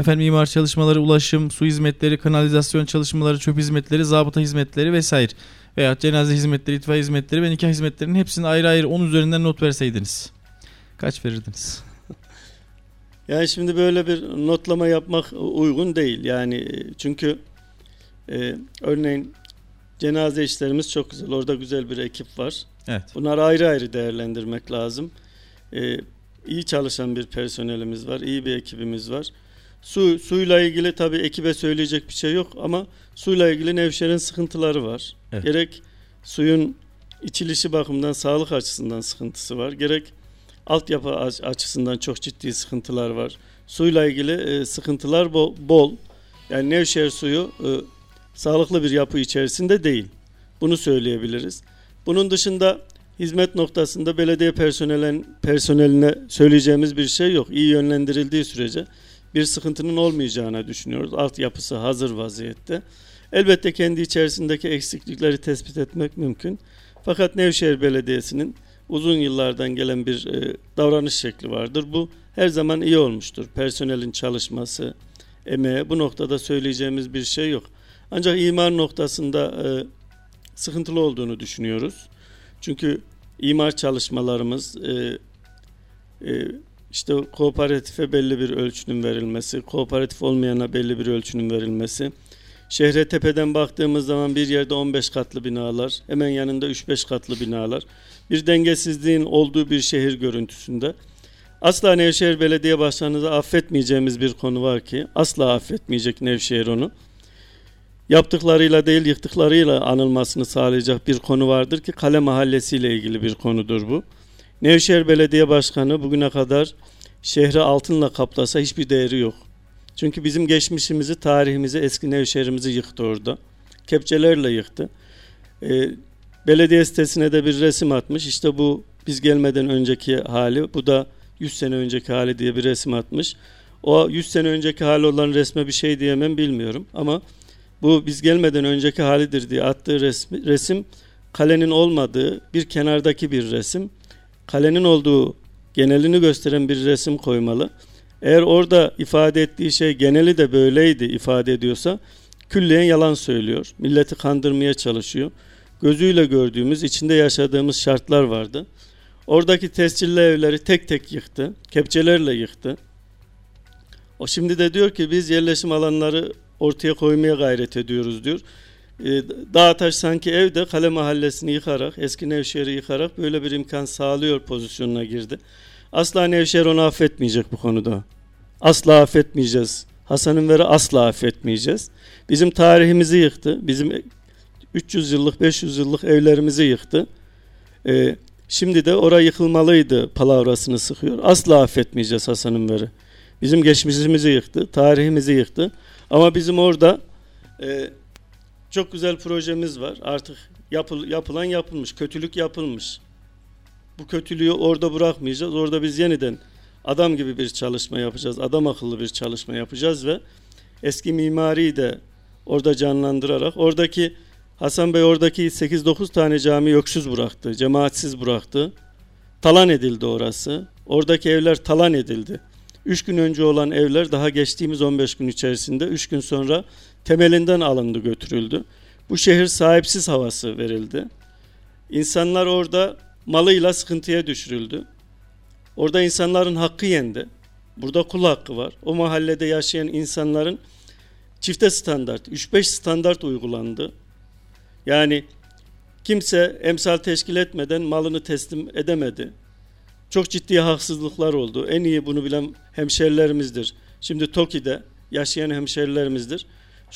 efendim imar çalışmaları, ulaşım, su hizmetleri, kanalizasyon çalışmaları, çöp hizmetleri, zabıta hizmetleri vesaire veya cenaze hizmetleri, itfaiye hizmetleri ve nikah hizmetlerinin hepsini ayrı ayrı 10 üzerinden not verseydiniz kaç verirdiniz? Yani şimdi böyle bir notlama yapmak uygun değil. Yani çünkü e, örneğin cenaze işlerimiz çok güzel. Orada güzel bir ekip var. Evet. Bunları ayrı ayrı değerlendirmek lazım. E, iyi çalışan bir personelimiz var, iyi bir ekibimiz var. Su suyla ilgili tabii ekibe söyleyecek bir şey yok ama suyla ilgili Nevşehir'in sıkıntıları var. Evet. Gerek suyun içilişi bakımından sağlık açısından sıkıntısı var. Gerek altyapı aç- açısından çok ciddi sıkıntılar var. Suyla ilgili e, sıkıntılar bo- bol. Yani Nevşehir suyu e, sağlıklı bir yapı içerisinde değil. Bunu söyleyebiliriz. Bunun dışında hizmet noktasında belediye personelin, personeline söyleyeceğimiz bir şey yok. İyi yönlendirildiği sürece bir sıkıntının olmayacağını düşünüyoruz. Altyapısı hazır vaziyette. Elbette kendi içerisindeki eksiklikleri tespit etmek mümkün. Fakat Nevşehir Belediyesi'nin uzun yıllardan gelen bir e, davranış şekli vardır. Bu her zaman iyi olmuştur. Personelin çalışması, emeği bu noktada söyleyeceğimiz bir şey yok. Ancak imar noktasında e, sıkıntılı olduğunu düşünüyoruz. Çünkü imar çalışmalarımız e, e, işte kooperatife belli bir ölçünün verilmesi, kooperatif olmayana belli bir ölçünün verilmesi. Şehre tepeden baktığımız zaman bir yerde 15 katlı binalar, hemen yanında 3-5 katlı binalar. Bir dengesizliğin olduğu bir şehir görüntüsünde. Asla Nevşehir Belediye Başkanı'nı affetmeyeceğimiz bir konu var ki, asla affetmeyecek Nevşehir onu. Yaptıklarıyla değil yıktıklarıyla anılmasını sağlayacak bir konu vardır ki Kale Mahallesi ile ilgili bir konudur bu. Nevşehir Belediye Başkanı bugüne kadar şehri altınla kaplasa hiçbir değeri yok. Çünkü bizim geçmişimizi, tarihimizi, eski Nevşehir'imizi yıktı orada. Kepçelerle yıktı. Ee, belediye sitesine de bir resim atmış. İşte bu biz gelmeden önceki hali, bu da 100 sene önceki hali diye bir resim atmış. O 100 sene önceki hali olan resme bir şey diyemem bilmiyorum ama bu biz gelmeden önceki halidir diye attığı resmi, resim kalenin olmadığı bir kenardaki bir resim. Kalenin olduğu genelini gösteren bir resim koymalı. Eğer orada ifade ettiği şey geneli de böyleydi ifade ediyorsa külliyen yalan söylüyor. Milleti kandırmaya çalışıyor. Gözüyle gördüğümüz, içinde yaşadığımız şartlar vardı. Oradaki tescilli evleri tek tek yıktı. Kepçelerle yıktı. O şimdi de diyor ki biz yerleşim alanları ortaya koymaya gayret ediyoruz diyor. E, Dağtaş sanki evde Kale Mahallesi'ni yıkarak, eski Nevşehir'i yıkarak böyle bir imkan sağlıyor pozisyonuna girdi. Asla Nevşehir onu affetmeyecek bu konuda. Asla affetmeyeceğiz. Hasan Ünver'i asla affetmeyeceğiz. Bizim tarihimizi yıktı. Bizim 300 yıllık, 500 yıllık evlerimizi yıktı. Ee, şimdi de oraya yıkılmalıydı palavrasını sıkıyor. Asla affetmeyeceğiz Hasan Ünver'i. Bizim geçmişimizi yıktı, tarihimizi yıktı. Ama bizim orada e, çok güzel projemiz var. Artık yapıl, yapılan yapılmış, kötülük yapılmış. Bu kötülüğü orada bırakmayacağız. Orada biz yeniden adam gibi bir çalışma yapacağız. Adam akıllı bir çalışma yapacağız ve eski mimariyi de orada canlandırarak oradaki Hasan Bey oradaki 8-9 tane cami öksüz bıraktı, cemaatsiz bıraktı. Talan edildi orası. Oradaki evler talan edildi. 3 gün önce olan evler daha geçtiğimiz 15 gün içerisinde 3 gün sonra temelinden alındı götürüldü. Bu şehir sahipsiz havası verildi. İnsanlar orada malıyla sıkıntıya düşürüldü. Orada insanların hakkı yendi. Burada kul hakkı var. O mahallede yaşayan insanların çifte standart, 3-5 standart uygulandı. Yani kimse emsal teşkil etmeden malını teslim edemedi. Çok ciddi haksızlıklar oldu. En iyi bunu bilen hemşerilerimizdir. Şimdi TOKİ'de yaşayan hemşerilerimizdir.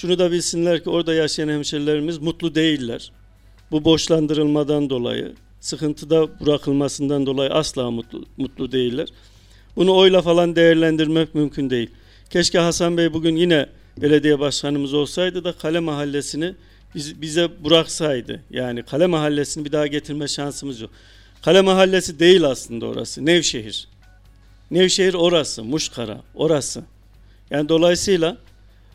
Şunu da bilsinler ki orada yaşayan hemşerilerimiz mutlu değiller. Bu borçlandırılmadan dolayı, sıkıntıda bırakılmasından dolayı asla mutlu, mutlu değiller. Bunu oyla falan değerlendirmek mümkün değil. Keşke Hasan Bey bugün yine belediye başkanımız olsaydı da Kale Mahallesi'ni biz, bize bıraksaydı. Yani Kale Mahallesi'ni bir daha getirme şansımız yok. Kale Mahallesi değil aslında orası. Nevşehir. Nevşehir orası. Muşkara orası. Yani dolayısıyla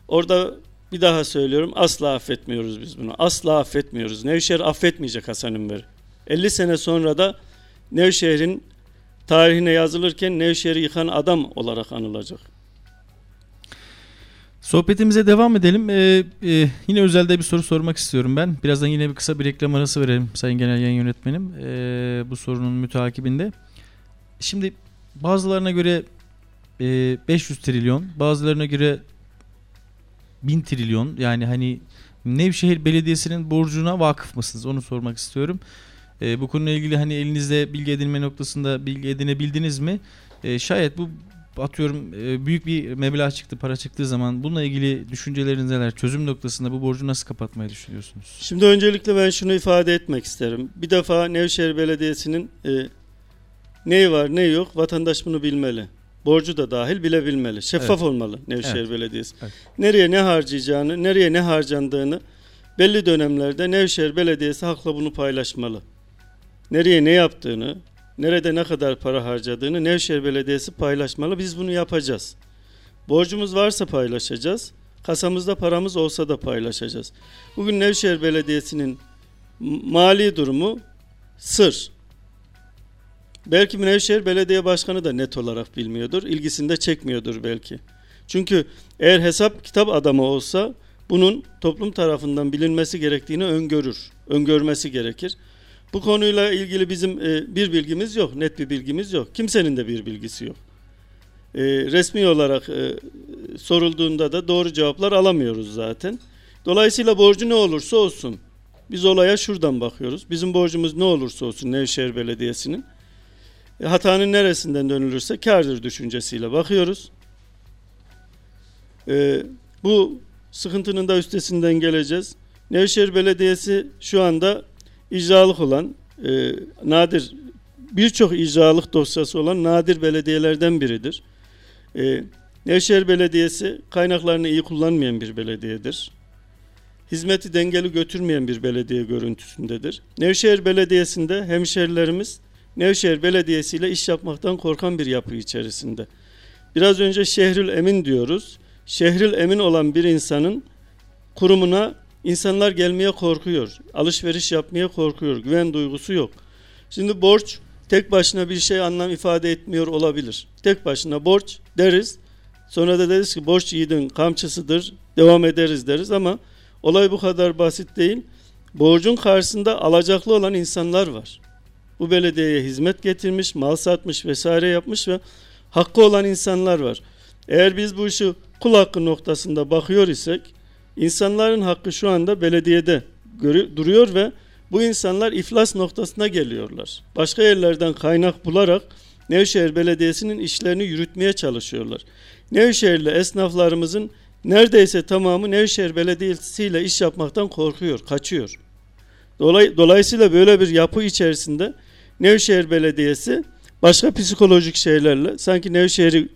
orada bir daha söylüyorum asla affetmiyoruz biz bunu. Asla affetmiyoruz. Nevşehir affetmeyecek Hasan Ünver'i. 50 sene sonra da Nevşehir'in tarihine yazılırken Nevşehir'i yıkan adam olarak anılacak. Sohbetimize devam edelim. Ee, e, yine özelde bir soru sormak istiyorum ben. Birazdan yine bir kısa bir reklam arası verelim Sayın Genel Yayın Yönetmenim. Ee, bu sorunun müteakibinde. Şimdi bazılarına göre e, 500 trilyon, bazılarına göre 1000 trilyon. Yani hani Nevşehir Belediyesi'nin borcuna vakıf mısınız? Onu sormak istiyorum. E, bu konuyla ilgili hani elinizde bilgi edinme noktasında bilgi edinebildiniz mi? E, şayet bu atıyorum e, büyük bir meblağ çıktı, para çıktığı zaman bununla ilgili düşünceleriniz neler? Çözüm noktasında bu borcu nasıl kapatmayı düşünüyorsunuz? Şimdi öncelikle ben şunu ifade etmek isterim. Bir defa Nevşehir Belediyesi'nin e, neyi var neyi yok vatandaş bunu bilmeli. Borcu da dahil bilebilmeli. Şeffaf Evet. olmalı Nevşehir Evet. Belediyesi. Evet. Nereye ne harcayacağını, nereye ne harcandığını belli dönemlerde Nevşehir Belediyesi halkla bunu paylaşmalı. Nereye ne yaptığını, nerede ne kadar para harcadığını Nevşehir Belediyesi paylaşmalı. Biz bunu yapacağız. Borcumuz varsa paylaşacağız. Kasamızda paramız olsa da paylaşacağız. Bugün Nevşehir Belediyesi'nin mali durumu sır. Belki Nevşehir Belediye Başkanı da net olarak bilmiyordur. ilgisini de çekmiyordur belki. Çünkü eğer hesap kitap adamı olsa bunun toplum tarafından bilinmesi gerektiğini öngörür. Öngörmesi gerekir. Bu konuyla ilgili bizim e, bir bilgimiz yok. Net bir bilgimiz yok. Kimsenin de bir bilgisi yok. E, resmi olarak e, sorulduğunda da doğru cevaplar alamıyoruz zaten. Dolayısıyla borcu ne olursa olsun. Biz olaya şuradan bakıyoruz. Bizim borcumuz ne olursa olsun Nevşehir Belediyesi'nin. Hatanın neresinden dönülürse kârdır düşüncesiyle bakıyoruz. E, bu sıkıntının da üstesinden geleceğiz. Nevşehir Belediyesi şu anda icralık olan, e, nadir birçok icralık dosyası olan nadir belediyelerden biridir. E, Nevşehir Belediyesi kaynaklarını iyi kullanmayan bir belediyedir. Hizmeti dengeli götürmeyen bir belediye görüntüsündedir. Nevşehir Belediyesi'nde hemşerilerimiz Nevşehir Belediyesi ile iş yapmaktan korkan bir yapı içerisinde. Biraz önce Şehrül Emin diyoruz. Şehrül Emin olan bir insanın kurumuna insanlar gelmeye korkuyor. Alışveriş yapmaya korkuyor. Güven duygusu yok. Şimdi borç tek başına bir şey anlam ifade etmiyor olabilir. Tek başına borç deriz. Sonra da deriz ki borç yiğidin kamçısıdır. Devam ederiz deriz ama olay bu kadar basit değil. Borcun karşısında alacaklı olan insanlar var. Bu belediyeye hizmet getirmiş, mal satmış vesaire yapmış ve hakkı olan insanlar var. Eğer biz bu işi kul hakkı noktasında bakıyor isek insanların hakkı şu anda belediyede duruyor ve bu insanlar iflas noktasına geliyorlar. Başka yerlerden kaynak bularak Nevşehir Belediyesi'nin işlerini yürütmeye çalışıyorlar. Nevşehirli esnaflarımızın neredeyse tamamı Nevşehir Belediyesi ile iş yapmaktan korkuyor, kaçıyor. Dolay, dolayısıyla böyle bir yapı içerisinde Nevşehir Belediyesi başka psikolojik şeylerle sanki Nevşehir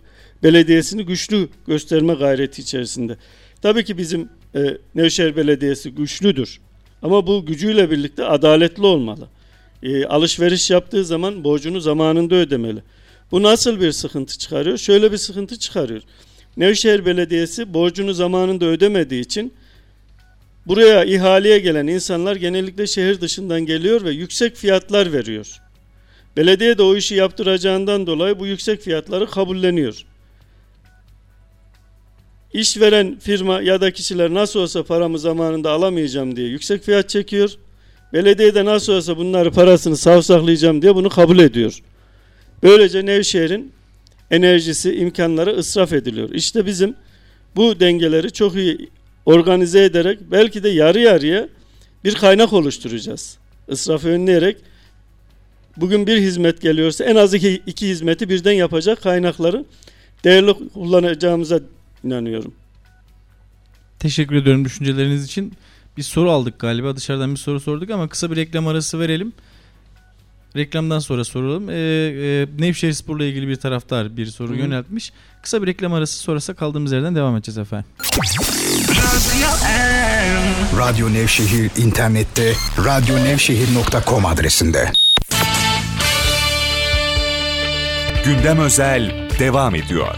Belediyesi'ni güçlü gösterme gayreti içerisinde. Tabii ki bizim e, Nevşehir Belediyesi güçlüdür. Ama bu gücüyle birlikte adaletli olmalı. E, alışveriş yaptığı zaman borcunu zamanında ödemeli. Bu nasıl bir sıkıntı çıkarıyor? Şöyle bir sıkıntı çıkarıyor. Nevşehir Belediyesi borcunu zamanında ödemediği için buraya ihaleye gelen insanlar genellikle şehir dışından geliyor ve yüksek fiyatlar veriyor. Belediye de o işi yaptıracağından dolayı bu yüksek fiyatları kabulleniyor. İşveren firma ya da kişiler nasıl olsa paramı zamanında alamayacağım diye yüksek fiyat çekiyor. Belediye de nasıl olsa bunları parasını savsaklayacağım diye bunu kabul ediyor. Böylece Nevşehir'in enerjisi, imkanları ısraf ediliyor. İşte bizim bu dengeleri çok iyi organize ederek belki de yarı yarıya bir kaynak oluşturacağız. Israfı önleyerek bugün bir hizmet geliyorsa en az iki, iki hizmeti birden yapacak kaynakları değerli kullanacağımıza inanıyorum. Teşekkür ediyorum düşünceleriniz için. Bir soru aldık galiba. Dışarıdan bir soru sorduk ama kısa bir reklam arası verelim. Reklamdan sonra soralım. Ee, e, Nevşehir Spor'la ilgili bir taraftar bir soru Hı hı. yöneltmiş. Kısa bir reklam arası sonrası kaldığımız yerden devam edeceğiz efendim. Radyo Nevşehir internette radyonevşehir.com adresinde. Gündem özel devam ediyor.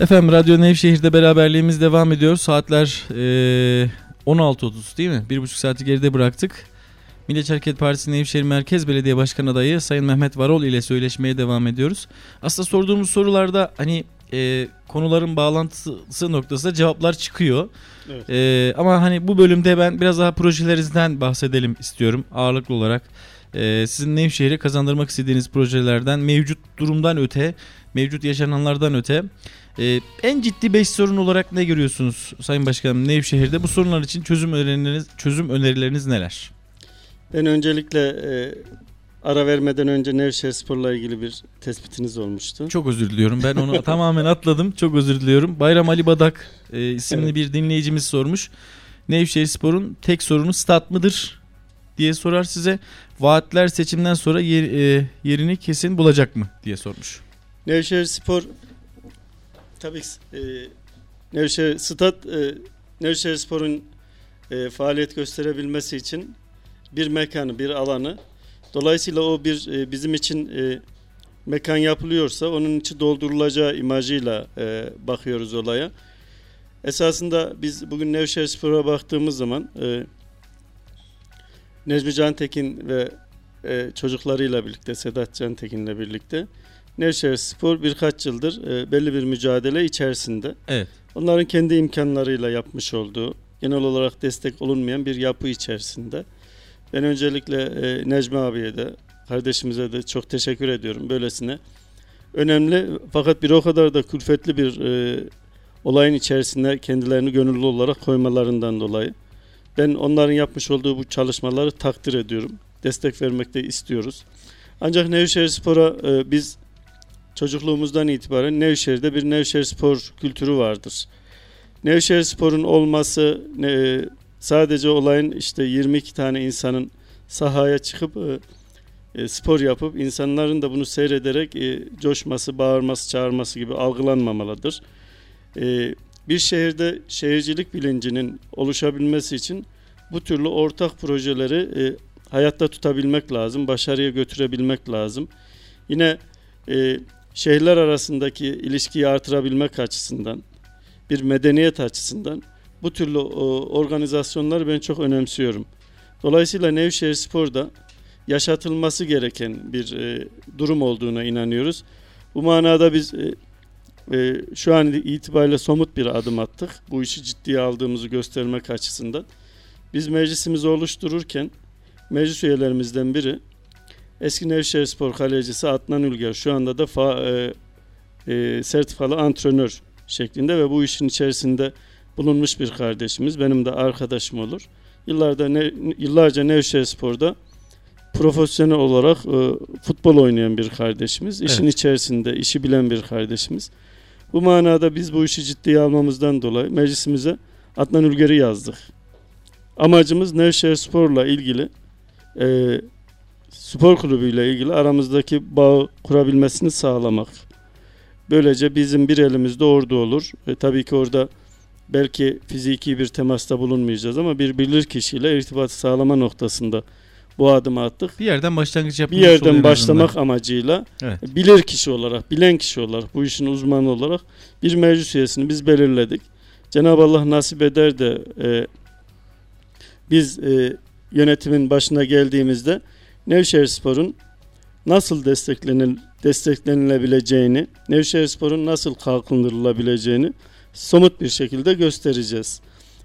Efendim Radyo Nevşehir'de beraberliğimiz devam ediyor. Saatler eee 16.30 değil mi? Bir buçuk saati geride bıraktık. Milliyetçi Hareket Partisi Nevşehir Merkez Belediye Başkan Adayı Sayın Mehmet Varol ile söyleşmeye devam ediyoruz. Aslında sorduğumuz sorularda hani e, konuların bağlantısı noktasında cevaplar çıkıyor. Evet. E, ama hani bu bölümde ben biraz daha projelerinizden bahsedelim istiyorum ağırlıklı olarak. E, sizin Nevşehir'e kazandırmak istediğiniz projelerden mevcut durumdan öte, mevcut yaşananlardan öte e, en ciddi 5 sorun olarak ne görüyorsunuz Sayın Başkanım Nevşehir'de? Bu sorunlar için çözüm önerileriniz, çözüm önerileriniz neler? Ben öncelikle e, ara vermeden önce Nevşehir Spor'la ilgili bir tespitiniz olmuştu. Çok özür diliyorum. Ben onu tamamen atladım. Çok özür diliyorum. Bayram Ali Badak e, isimli Evet. bir dinleyicimiz sormuş. Nevşehir Spor'un tek sorunu stat mıdır diye sorar size. Vaatler seçimden sonra yer- e, yerini kesin bulacak mı diye sormuş. Nevşehir Spor tabii e, Nevşehir Stat e, Nevşehir Spor'un e, faaliyet gösterebilmesi için bir mekanı, bir alanı. Dolayısıyla o bir e, bizim için e, mekan yapılıyorsa onun içi doldurulacağı imajıyla e, bakıyoruz olaya. Esasında biz bugün Nevşehir Spor'a baktığımız zaman e, Necmi Cantekin ve e, çocuklarıyla birlikte Sedat Cantekin'le birlikte Nevşehir Spor birkaç yıldır e, belli bir mücadele içerisinde. Evet. Onların kendi imkanlarıyla yapmış olduğu, genel olarak destek olunmayan bir yapı içerisinde. Ben öncelikle e, Necmi abiye de, kardeşimize de çok teşekkür ediyorum. Böylesine önemli fakat bir o kadar da külfetli bir e, olayın içerisinde kendilerini gönüllü olarak koymalarından dolayı. Ben onların yapmış olduğu bu çalışmaları takdir ediyorum. Destek vermek de istiyoruz. Ancak Nevşehir Spor'a e, biz çocukluğumuzdan itibaren Nevşehir'de bir Nevşehir Spor kültürü vardır. Nevşehir Spor'un olması e, sadece olayın işte 22 tane insanın sahaya çıkıp e, e, spor yapıp insanların da bunu seyrederek e, coşması, bağırması, çağırması gibi algılanmamalıdır. E, bir şehirde şehircilik bilincinin oluşabilmesi için bu türlü ortak projeleri e, hayatta tutabilmek lazım, başarıya götürebilmek lazım. Yine e, şehirler arasındaki ilişkiyi artırabilmek açısından, bir medeniyet açısından bu türlü o, organizasyonları ben çok önemsiyorum. Dolayısıyla Nevşehir Spor'da yaşatılması gereken bir e, durum olduğuna inanıyoruz. Bu manada biz e, e, şu an itibariyle somut bir adım attık. Bu işi ciddiye aldığımızı göstermek açısından. Biz meclisimizi oluştururken meclis üyelerimizden biri eski Nevşehir Spor kalecisi Adnan Ülger şu anda da fa, e, e, sertifikalı antrenör şeklinde ve bu işin içerisinde bulunmuş bir kardeşimiz. Benim de arkadaşım olur. Yıllarda ne, yıllarca Nevşehir Spor'da profesyonel olarak e, futbol oynayan bir kardeşimiz. İşin Evet. içerisinde işi bilen bir kardeşimiz. Bu manada biz bu işi ciddiye almamızdan dolayı meclisimize Adnan Ülger'i yazdık. Amacımız Nevşehir Spor'la ilgili e, spor kulübüyle ilgili aramızdaki bağı kurabilmesini sağlamak. Böylece bizim bir elimizde ordu olur. E, tabii ki orada belki fiziki bir temasta bulunmayacağız ama bir bilir kişiyle irtibatı sağlama noktasında bu adımı attık. Bir yerden başlangıç Bir yapılmış oluyor yerden en başlamak azından. amacıyla Evet. bilir kişi olarak, bilen kişi olarak, bu işin uzmanı olarak bir meclis üyesini biz belirledik. Cenab-ı Allah nasip eder de e, biz e, yönetimin başına geldiğimizde Nevşehir Spor'un nasıl desteklenil, desteklenilebileceğini, Nevşehir Spor'un nasıl kalkındırılabileceğini somut bir şekilde göstereceğiz.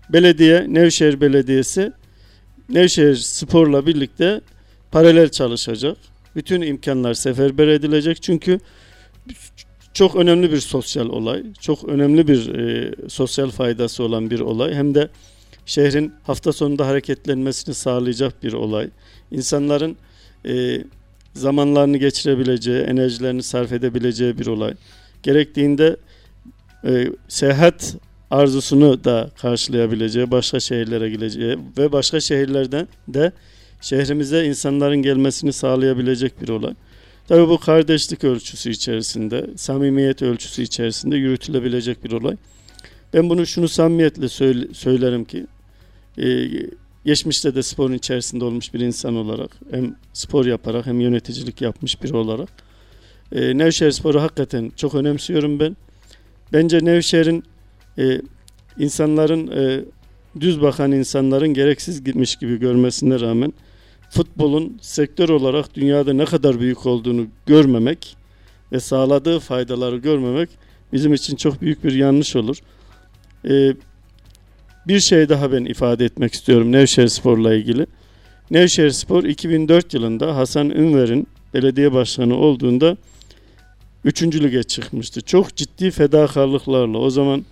Belediye, Nevşehir Belediyesi Nevşehir Spor'la birlikte paralel çalışacak. Bütün imkanlar seferber edilecek çünkü çok önemli bir sosyal olay, çok önemli bir e, sosyal faydası olan bir olay. Hem de şehrin hafta sonunda hareketlenmesini sağlayacak bir olay. İnsanların e, zamanlarını geçirebileceği, enerjilerini sarf edebileceği bir olay. Gerektiğinde e, seyahat arzusunu da karşılayabileceği, başka şehirlere gideceği ve başka şehirlerden de şehrimize insanların gelmesini sağlayabilecek bir olay. Tabii bu kardeşlik ölçüsü içerisinde, samimiyet ölçüsü içerisinde yürütülebilecek bir olay. Ben bunu şunu samimiyetle söyle- söylerim ki, e, geçmişte de sporun içerisinde olmuş bir insan olarak, hem spor yaparak hem yöneticilik yapmış biri olarak, e, Nevşehir Spor'u hakikaten çok önemsiyorum ben. Bence Nevşehir'in e, insanların e, düz bakan insanların gereksiz gitmiş gibi görmesine rağmen futbolun sektör olarak dünyada ne kadar büyük olduğunu görmemek ve sağladığı faydaları görmemek bizim için çok büyük bir yanlış olur. E, bir şey daha ben ifade etmek istiyorum Nevşehir Spor'la ilgili. Nevşehir Spor 2004 yılında Hasan Ünver'in belediye başkanı olduğunda 3. lige çıkmıştı. Çok ciddi fedakarlıklarla o zaman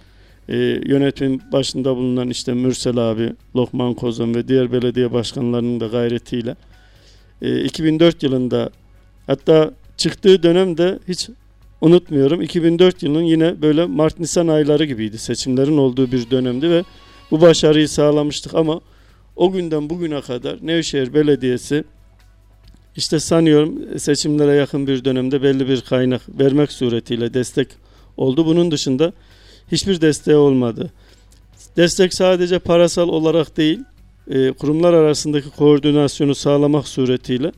e, yönetim başında bulunan işte Mürsel abi, Lokman Kozan ve diğer belediye başkanlarının da gayretiyle e, 2004 yılında hatta çıktığı dönemde hiç unutmuyorum 2004 yılının yine böyle Mart Nisan ayları gibiydi seçimlerin olduğu bir dönemdi ve bu başarıyı sağlamıştık ama o günden bugüne kadar Nevşehir Belediyesi işte sanıyorum seçimlere yakın bir dönemde belli bir kaynak vermek suretiyle destek oldu. Bunun dışında hiçbir desteği olmadı. Destek sadece parasal olarak değil, e, kurumlar arasındaki koordinasyonu sağlamak suretiyle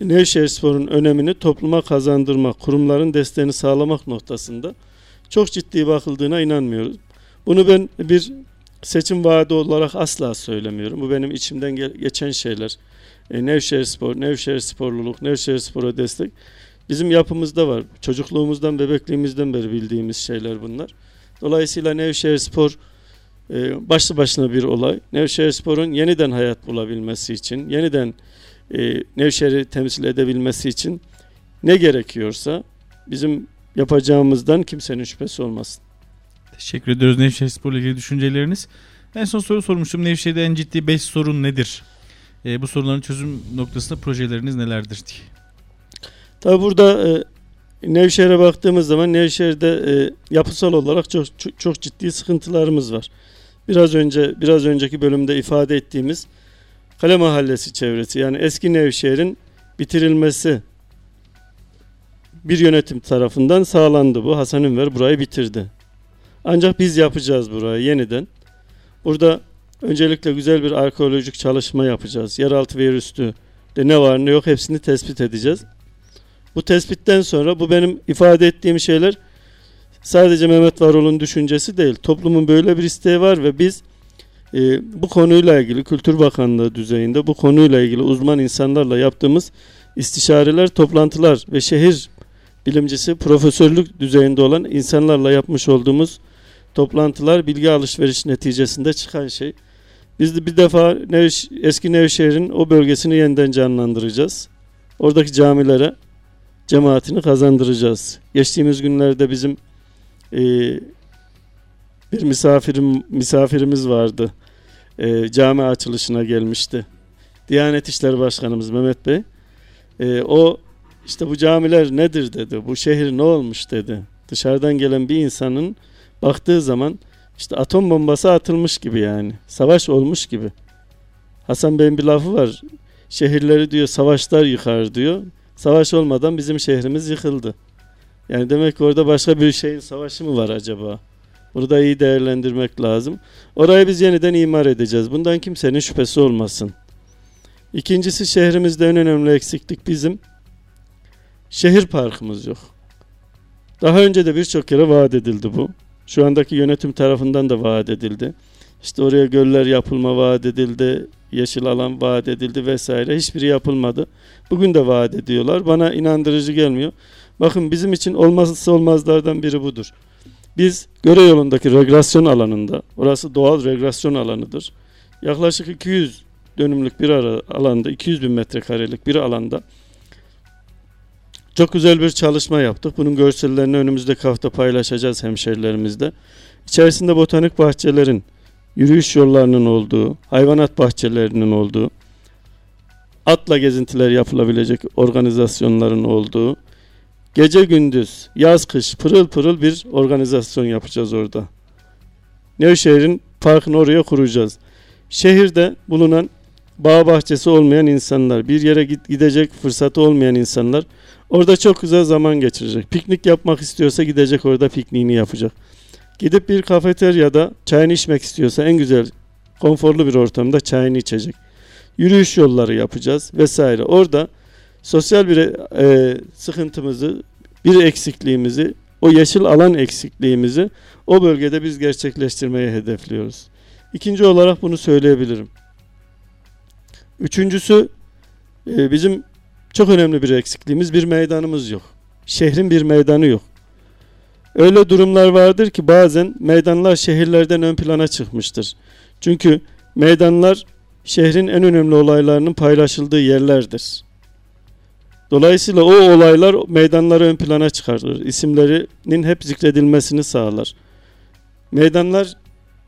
Nevşehir Spor'un önemini topluma kazandırmak, kurumların desteğini sağlamak noktasında çok ciddi bakıldığına inanmıyoruz. Bunu ben bir seçim vaadi olarak asla söylemiyorum. Bu benim içimden geçen şeyler. E, Nevşehir Spor, Nevşehir Sporluluk, Nevşehir Spor'a destek bizim yapımızda var. Çocukluğumuzdan, bebekliğimizden beri bildiğimiz şeyler bunlar. Dolayısıyla Nevşehir Spor e, başlı başına bir olay. Nevşehir Spor'un yeniden hayat bulabilmesi için, yeniden e, Nevşehir'i temsil edebilmesi için ne gerekiyorsa bizim yapacağımızdan kimsenin şüphesi olmasın. Teşekkür ediyoruz Nevşehir Spor ile ilgili düşünceleriniz. En son soru sormuştum. Nevşehir'de en ciddi 5 sorun nedir? E, bu sorunların çözüm noktasında projeleriniz nelerdir diye. Tabi burada e, Nevşehir'e baktığımız zaman Nevşehir'de e, yapısal olarak çok, çok çok ciddi sıkıntılarımız var. Biraz önce biraz önceki bölümde ifade ettiğimiz Kale Mahallesi çevresi yani eski Nevşehir'in bitirilmesi bir yönetim tarafından sağlandı bu. Hasan Ünver burayı bitirdi. Ancak biz yapacağız burayı yeniden. Burada öncelikle güzel bir arkeolojik çalışma yapacağız. Yeraltı ve yerüstü de ne var ne yok hepsini tespit edeceğiz. Bu tespitten sonra bu benim ifade ettiğim şeyler sadece Mehmet Varol'un düşüncesi değil. Toplumun böyle bir isteği var ve biz e, bu konuyla ilgili Kültür Bakanlığı düzeyinde bu konuyla ilgili uzman insanlarla yaptığımız istişareler, toplantılar ve şehir bilimcisi, profesörlük düzeyinde olan insanlarla yapmış olduğumuz toplantılar bilgi alışveriş neticesinde çıkan şey. Biz de bir defa Nevş eski Nevşehir'in o bölgesini yeniden canlandıracağız. Oradaki camilere cemaatini kazandıracağız. Geçtiğimiz günlerde bizim e, bir misafirim misafirimiz vardı. E, cami açılışına gelmişti. Diyanet İşleri Başkanımız Mehmet Bey. E, o işte bu camiler nedir dedi. Bu şehir ne olmuş dedi. Dışarıdan gelen bir insanın baktığı zaman işte atom bombası atılmış gibi yani. Savaş olmuş gibi. Hasan Bey'in bir lafı var. Şehirleri diyor savaşlar yıkar diyor. Savaş olmadan bizim şehrimiz yıkıldı. Yani demek ki orada başka bir şeyin savaşı mı var acaba? Bunu da iyi değerlendirmek lazım. Orayı biz yeniden imar edeceğiz. Bundan kimsenin şüphesi olmasın. İkincisi şehrimizde en önemli eksiklik bizim. Şehir parkımız yok. Daha önce de birçok kere vaat edildi bu. Şu andaki yönetim tarafından da vaat edildi. İşte oraya göller yapılma vaat edildi, yeşil alan vaat edildi vesaire. Hiçbiri yapılmadı. Bugün de vaat ediyorlar. Bana inandırıcı gelmiyor. Bakın bizim için olmazsa olmazlardan biri budur. Biz göre yolundaki regresyon alanında, orası doğal regresyon alanıdır. Yaklaşık 200 dönümlük bir alanda, 200 bin metrekarelik bir alanda çok güzel bir çalışma yaptık. Bunun görsellerini önümüzdeki hafta paylaşacağız hemşerilerimizle. İçerisinde botanik bahçelerin, yürüyüş yollarının olduğu, hayvanat bahçelerinin olduğu, atla gezintiler yapılabilecek organizasyonların olduğu, gece gündüz, yaz kış pırıl pırıl bir organizasyon yapacağız orada. Nevşehir'in parkını oraya kuracağız. Şehirde bulunan bağ bahçesi olmayan insanlar, bir yere gidecek fırsatı olmayan insanlar orada çok güzel zaman geçirecek. Piknik yapmak istiyorsa gidecek orada pikniğini yapacak. Gidip bir kafeteryada çayını içmek istiyorsa en güzel konforlu bir ortamda çayını içecek. Yürüyüş yolları yapacağız vesaire. Orada sosyal bir e, sıkıntımızı, bir eksikliğimizi, o yeşil alan eksikliğimizi o bölgede biz gerçekleştirmeyi hedefliyoruz. İkinci olarak bunu söyleyebilirim. Üçüncüsü e, bizim çok önemli bir eksikliğimiz bir meydanımız yok. Şehrin bir meydanı yok. Öyle durumlar vardır ki bazen meydanlar şehirlerden ön plana çıkmıştır. Çünkü meydanlar şehrin en önemli olaylarının paylaşıldığı yerlerdir. Dolayısıyla o olaylar meydanları ön plana çıkarır. İsimlerinin hep zikredilmesini sağlar. Meydanlar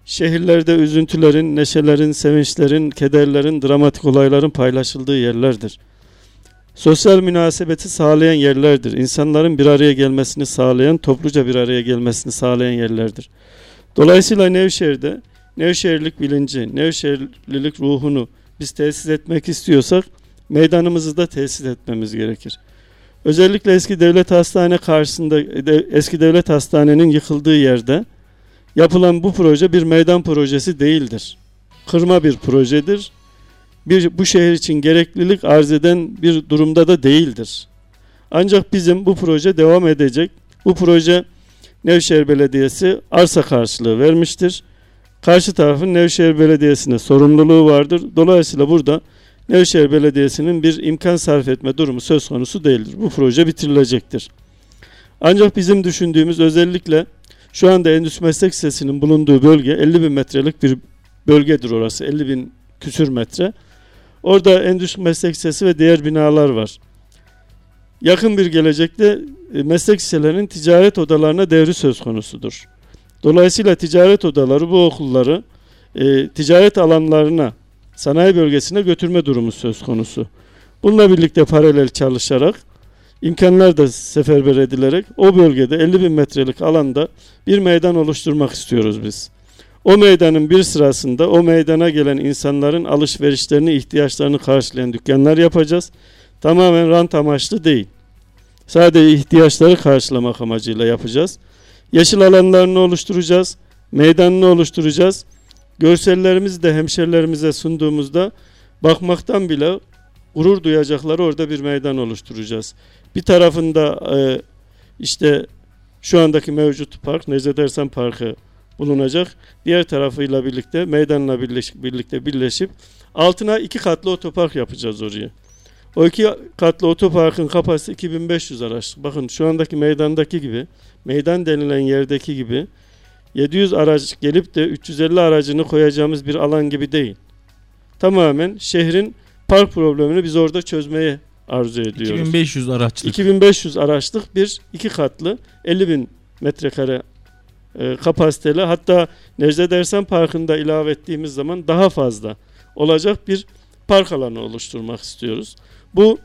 şehirlerde üzüntülerin, neşelerin, sevinçlerin, kederlerin, dramatik olayların paylaşıldığı yerlerdir. Sosyal münasebeti sağlayan yerlerdir. İnsanların bir araya gelmesini sağlayan, topluca bir araya gelmesini sağlayan yerlerdir. Dolayısıyla Nevşehir'de Nevşehirlik bilinci, Nevşehirlilik ruhunu biz tesis etmek istiyorsak meydanımızı da tesis etmemiz gerekir. Özellikle eski devlet hastane karşısında eski devlet hastanenin yıkıldığı yerde yapılan bu proje bir meydan projesi değildir. Kırma bir projedir. Bir bu şehir için gereklilik arz eden bir durumda da değildir. Ancak bizim bu proje devam edecek. Bu proje Nevşehir Belediyesi arsa karşılığı vermiştir. Karşı tarafın Nevşehir Belediyesi'ne sorumluluğu vardır. Dolayısıyla burada Nevşehir Belediyesi'nin bir imkan sarf etme durumu söz konusu değildir. Bu proje bitirilecektir. Ancak bizim düşündüğümüz özellikle şu anda Endüstri Meslek Lisesi'nin bulunduğu bölge 50 bin metrelik bir bölgedir orası. 50 bin küsür metre. Orada Endüstri Meslek Lisesi ve diğer binalar var. Yakın bir gelecekte e, meslek liselerinin ticaret odalarına devri söz konusudur. Dolayısıyla ticaret odaları bu okulları e, ticaret alanlarına, sanayi bölgesine götürme durumu söz konusu. Bununla birlikte paralel çalışarak imkanlar da seferber edilerek o bölgede 50 bin metrelik alanda bir meydan oluşturmak istiyoruz biz. O meydanın bir sırasında o meydana gelen insanların alışverişlerini, ihtiyaçlarını karşılayan dükkanlar yapacağız. Tamamen rant amaçlı değil. Sadece ihtiyaçları karşılamak amacıyla yapacağız. Yeşil alanlarını oluşturacağız. Meydanını oluşturacağız. Görsellerimizi de hemşerilerimize sunduğumuzda bakmaktan bile gurur duyacakları orada bir meydan oluşturacağız. Bir tarafında e, işte şu andaki mevcut park Necdet Ersan Parkı bulunacak. Diğer tarafıyla birlikte meydanla birleşip, birleşip altına iki katlı otopark yapacağız oraya. O iki katlı otoparkın kapasitesi 2500 araç. Bakın şu andaki meydandaki gibi, meydan denilen yerdeki gibi 700 araç gelip de 350 aracını koyacağımız bir alan gibi değil. Tamamen şehrin park problemini biz orada çözmeye arzu ediyoruz. 2500 araçlık. 2500 araçlık bir iki katlı 50 bin metrekare e, kapasiteli hatta Necdet Ersan Parkı'nda ilave ettiğimiz zaman daha fazla olacak bir park alanı oluşturmak istiyoruz. Bu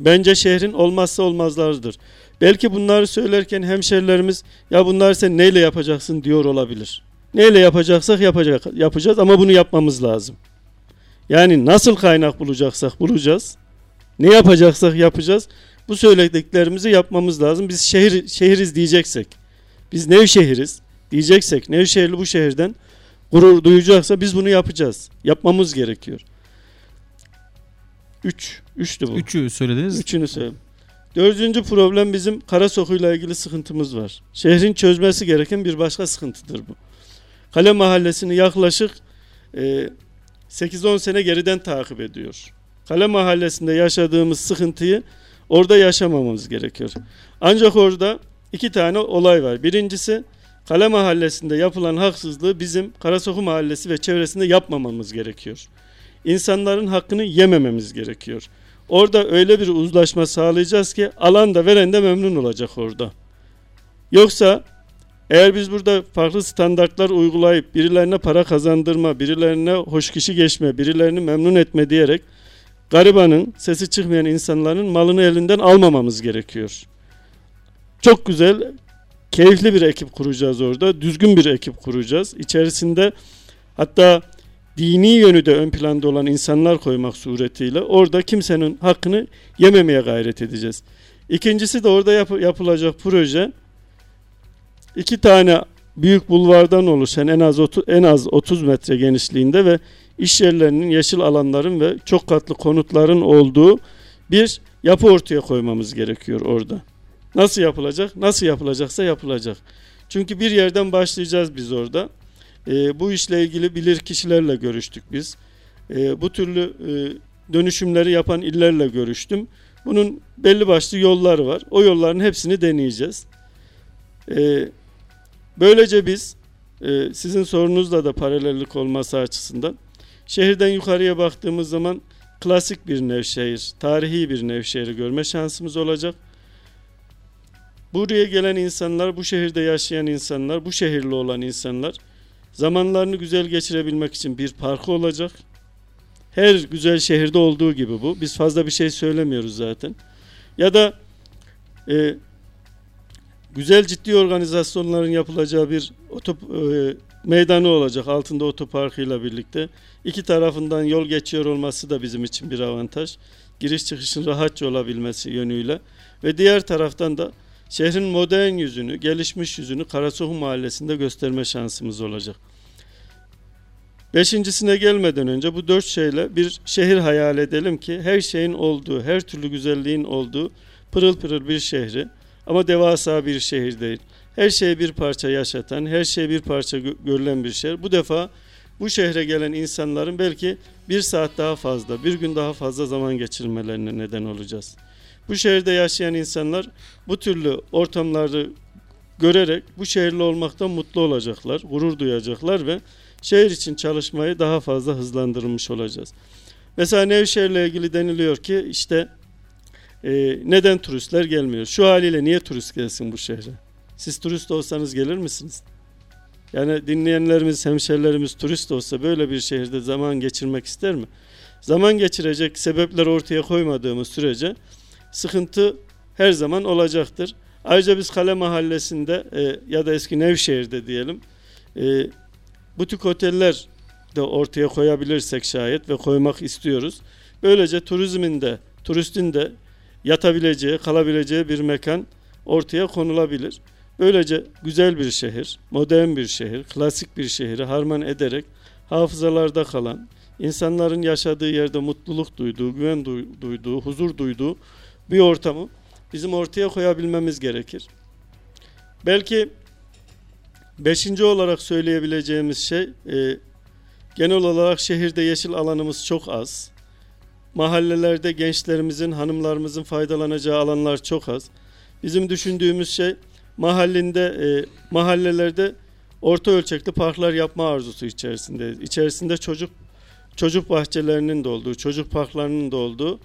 bence şehrin olmazsa olmazlarıdır. Belki bunları söylerken hemşerilerimiz ya bunları sen neyle yapacaksın diyor olabilir. Neyle yapacaksak yapacak, yapacağız ama bunu yapmamız lazım. Yani nasıl kaynak bulacaksak bulacağız. Ne yapacaksak yapacağız. Bu söylediklerimizi yapmamız lazım. Biz şehir şehiriz diyeceksek, biz Nevşehiriz diyeceksek, Nevşehirli bu şehirden gurur duyacaksa biz bunu yapacağız. Yapmamız gerekiyor. Üç. Üçtü bu. Üçü söylediniz. Üçünü söyleyeyim. Dördüncü problem bizim Karasokuyla ilgili sıkıntımız var. Şehrin çözmesi gereken bir başka sıkıntıdır bu. Kale Mahallesi'ni yaklaşık e, 8-10 sene geriden takip ediyor. Kale Mahallesi'nde yaşadığımız sıkıntıyı orada yaşamamamız gerekiyor. Ancak orada iki tane olay var. Birincisi Kale Mahallesi'nde yapılan haksızlığı bizim Karasoku Mahallesi ve çevresinde yapmamamız gerekiyor. İnsanların hakkını yemememiz gerekiyor. Orada öyle bir uzlaşma sağlayacağız ki alan da veren de memnun olacak orada. Yoksa eğer biz burada farklı standartlar uygulayıp birilerine para kazandırma, birilerine hoş kişi geçme, birilerini memnun etme diyerek garibanın, sesi çıkmayan insanların malını elinden almamamız gerekiyor. Çok güzel, keyifli bir ekip kuracağız orada. Düzgün bir ekip kuracağız. İçerisinde hatta dini yönü de ön planda olan insanlar koymak suretiyle orada kimsenin hakkını yememeye gayret edeceğiz. İkincisi de orada yap yapılacak proje iki tane büyük bulvardan oluşan en az 30, en az 30 metre genişliğinde ve iş yerlerinin yeşil alanların ve çok katlı konutların olduğu bir yapı ortaya koymamız gerekiyor orada. Nasıl yapılacak? Nasıl yapılacaksa yapılacak. Çünkü bir yerden başlayacağız biz orada. E, bu işle ilgili bilir kişilerle görüştük biz. E, bu türlü e, dönüşümleri yapan illerle görüştüm. Bunun belli başlı yolları var. O yolların hepsini deneyeceğiz. E, böylece biz e, sizin sorunuzla da paralellik olması açısından şehirden yukarıya baktığımız zaman klasik bir Nevşehir, tarihi bir Nevşehir'i görme şansımız olacak. Buraya gelen insanlar, bu şehirde yaşayan insanlar, bu şehirli olan insanlar zamanlarını güzel geçirebilmek için bir parkı olacak. Her güzel şehirde olduğu gibi bu. Biz fazla bir şey söylemiyoruz zaten. Ya da e, güzel ciddi organizasyonların yapılacağı bir otop, e, meydanı olacak altında otoparkıyla birlikte. İki tarafından yol geçiyor olması da bizim için bir avantaj. Giriş çıkışın rahatça olabilmesi yönüyle ve diğer taraftan da şehrin modern yüzünü, gelişmiş yüzünü Karasoğuk Mahallesi'nde gösterme şansımız olacak. Beşincisine gelmeden önce bu dört şeyle bir şehir hayal edelim ki her şeyin olduğu, her türlü güzelliğin olduğu pırıl pırıl bir şehri ama devasa bir şehir değil. Her şeyi bir parça yaşatan, her şey bir parça görülen bir şehir. Bu defa bu şehre gelen insanların belki bir saat daha fazla, bir gün daha fazla zaman geçirmelerine neden olacağız. Bu şehirde yaşayan insanlar bu türlü ortamları görerek bu şehirli olmaktan mutlu olacaklar, gurur duyacaklar ve şehir için çalışmayı daha fazla hızlandırmış olacağız. Mesela Nevşehir'le ilgili deniliyor ki işte e, neden turistler gelmiyor? Şu haliyle niye turist gelsin bu şehre? Siz turist olsanız gelir misiniz? Yani dinleyenlerimiz, hemşerilerimiz turist olsa böyle bir şehirde zaman geçirmek ister mi? Zaman geçirecek sebepler ortaya koymadığımız sürece sıkıntı her zaman olacaktır. Ayrıca biz Kale Mahallesi'nde e, ya da eski Nevşehir'de diyelim e, butik oteller de ortaya koyabilirsek şayet ve koymak istiyoruz. Böylece turizmin de turistin de yatabileceği, kalabileceği bir mekan ortaya konulabilir. Böylece güzel bir şehir, modern bir şehir, klasik bir şehri harman ederek hafızalarda kalan, insanların yaşadığı yerde mutluluk duyduğu, güven duyduğu, huzur duyduğu bir ortamı bizim ortaya koyabilmemiz gerekir. Belki beşinci olarak söyleyebileceğimiz şey e, genel olarak şehirde yeşil alanımız çok az. Mahallelerde gençlerimizin, hanımlarımızın faydalanacağı alanlar çok az. Bizim düşündüğümüz şey mahallinde, e, mahallelerde orta ölçekli parklar yapma arzusu içerisinde. İçerisinde çocuk çocuk bahçelerinin de olduğu, çocuk parklarının da olduğu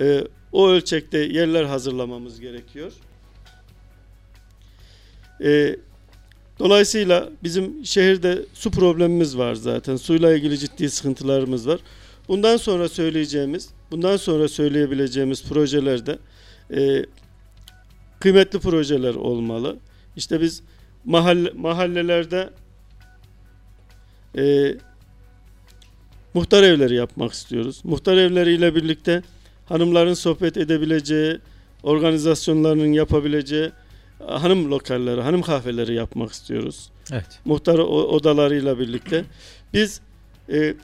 e, o ölçekte yerler hazırlamamız gerekiyor. E, dolayısıyla bizim şehirde su problemimiz var zaten. Suyla ilgili ciddi sıkıntılarımız var. Bundan sonra söyleyeceğimiz, bundan sonra söyleyebileceğimiz projelerde e, kıymetli projeler olmalı. İşte biz mahalle, mahallelerde e, muhtar evleri yapmak istiyoruz. Muhtar evleriyle birlikte hanımların sohbet edebileceği, organizasyonlarının yapabileceği hanım lokalleri, hanım kahveleri yapmak istiyoruz. Evet. Muhtar odalarıyla birlikte. Biz e,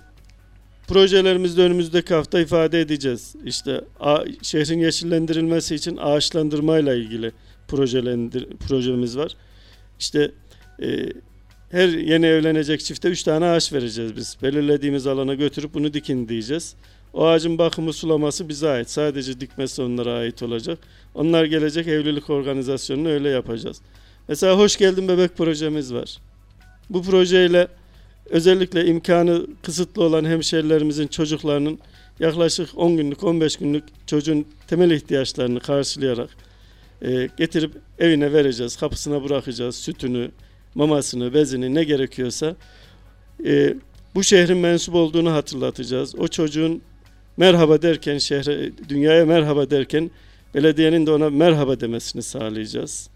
projelerimizde önümüzdeki hafta ifade edeceğiz. İşte a, şehrin yeşillendirilmesi için ağaçlandırmayla ilgili projelendir, projemiz var. İşte e, her yeni evlenecek çifte üç tane ağaç vereceğiz biz. Belirlediğimiz alana götürüp bunu dikin diyeceğiz. O ağacın bakımı sulaması bize ait. Sadece dikmesi onlara ait olacak. Onlar gelecek evlilik organizasyonunu öyle yapacağız. Mesela Hoş Geldin Bebek projemiz var. Bu projeyle özellikle imkanı kısıtlı olan hemşerilerimizin çocuklarının yaklaşık 10 günlük 15 günlük çocuğun temel ihtiyaçlarını karşılayarak e, getirip evine vereceğiz. Kapısına bırakacağız sütünü, mamasını, bezini ne gerekiyorsa. E, bu şehrin mensup olduğunu hatırlatacağız. O çocuğun merhaba derken şehre, dünyaya merhaba derken belediyenin de ona merhaba demesini sağlayacağız.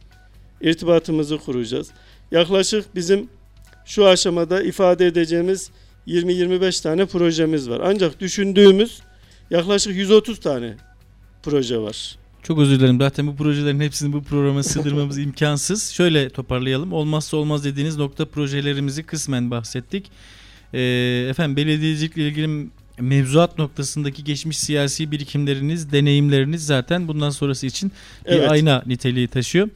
İrtibatımızı kuracağız. Yaklaşık bizim şu aşamada ifade edeceğimiz 20-25 tane projemiz var. Ancak düşündüğümüz yaklaşık 130 tane proje var. Çok özür dilerim. Zaten bu projelerin hepsini bu programa sığdırmamız imkansız. Şöyle toparlayalım. Olmazsa olmaz dediğiniz nokta projelerimizi kısmen bahsettik. Ee, efendim belediyecilikle ilgili mevzuat noktasındaki geçmiş siyasi birikimleriniz, deneyimleriniz zaten bundan sonrası için bir evet. ayna niteliği taşıyor.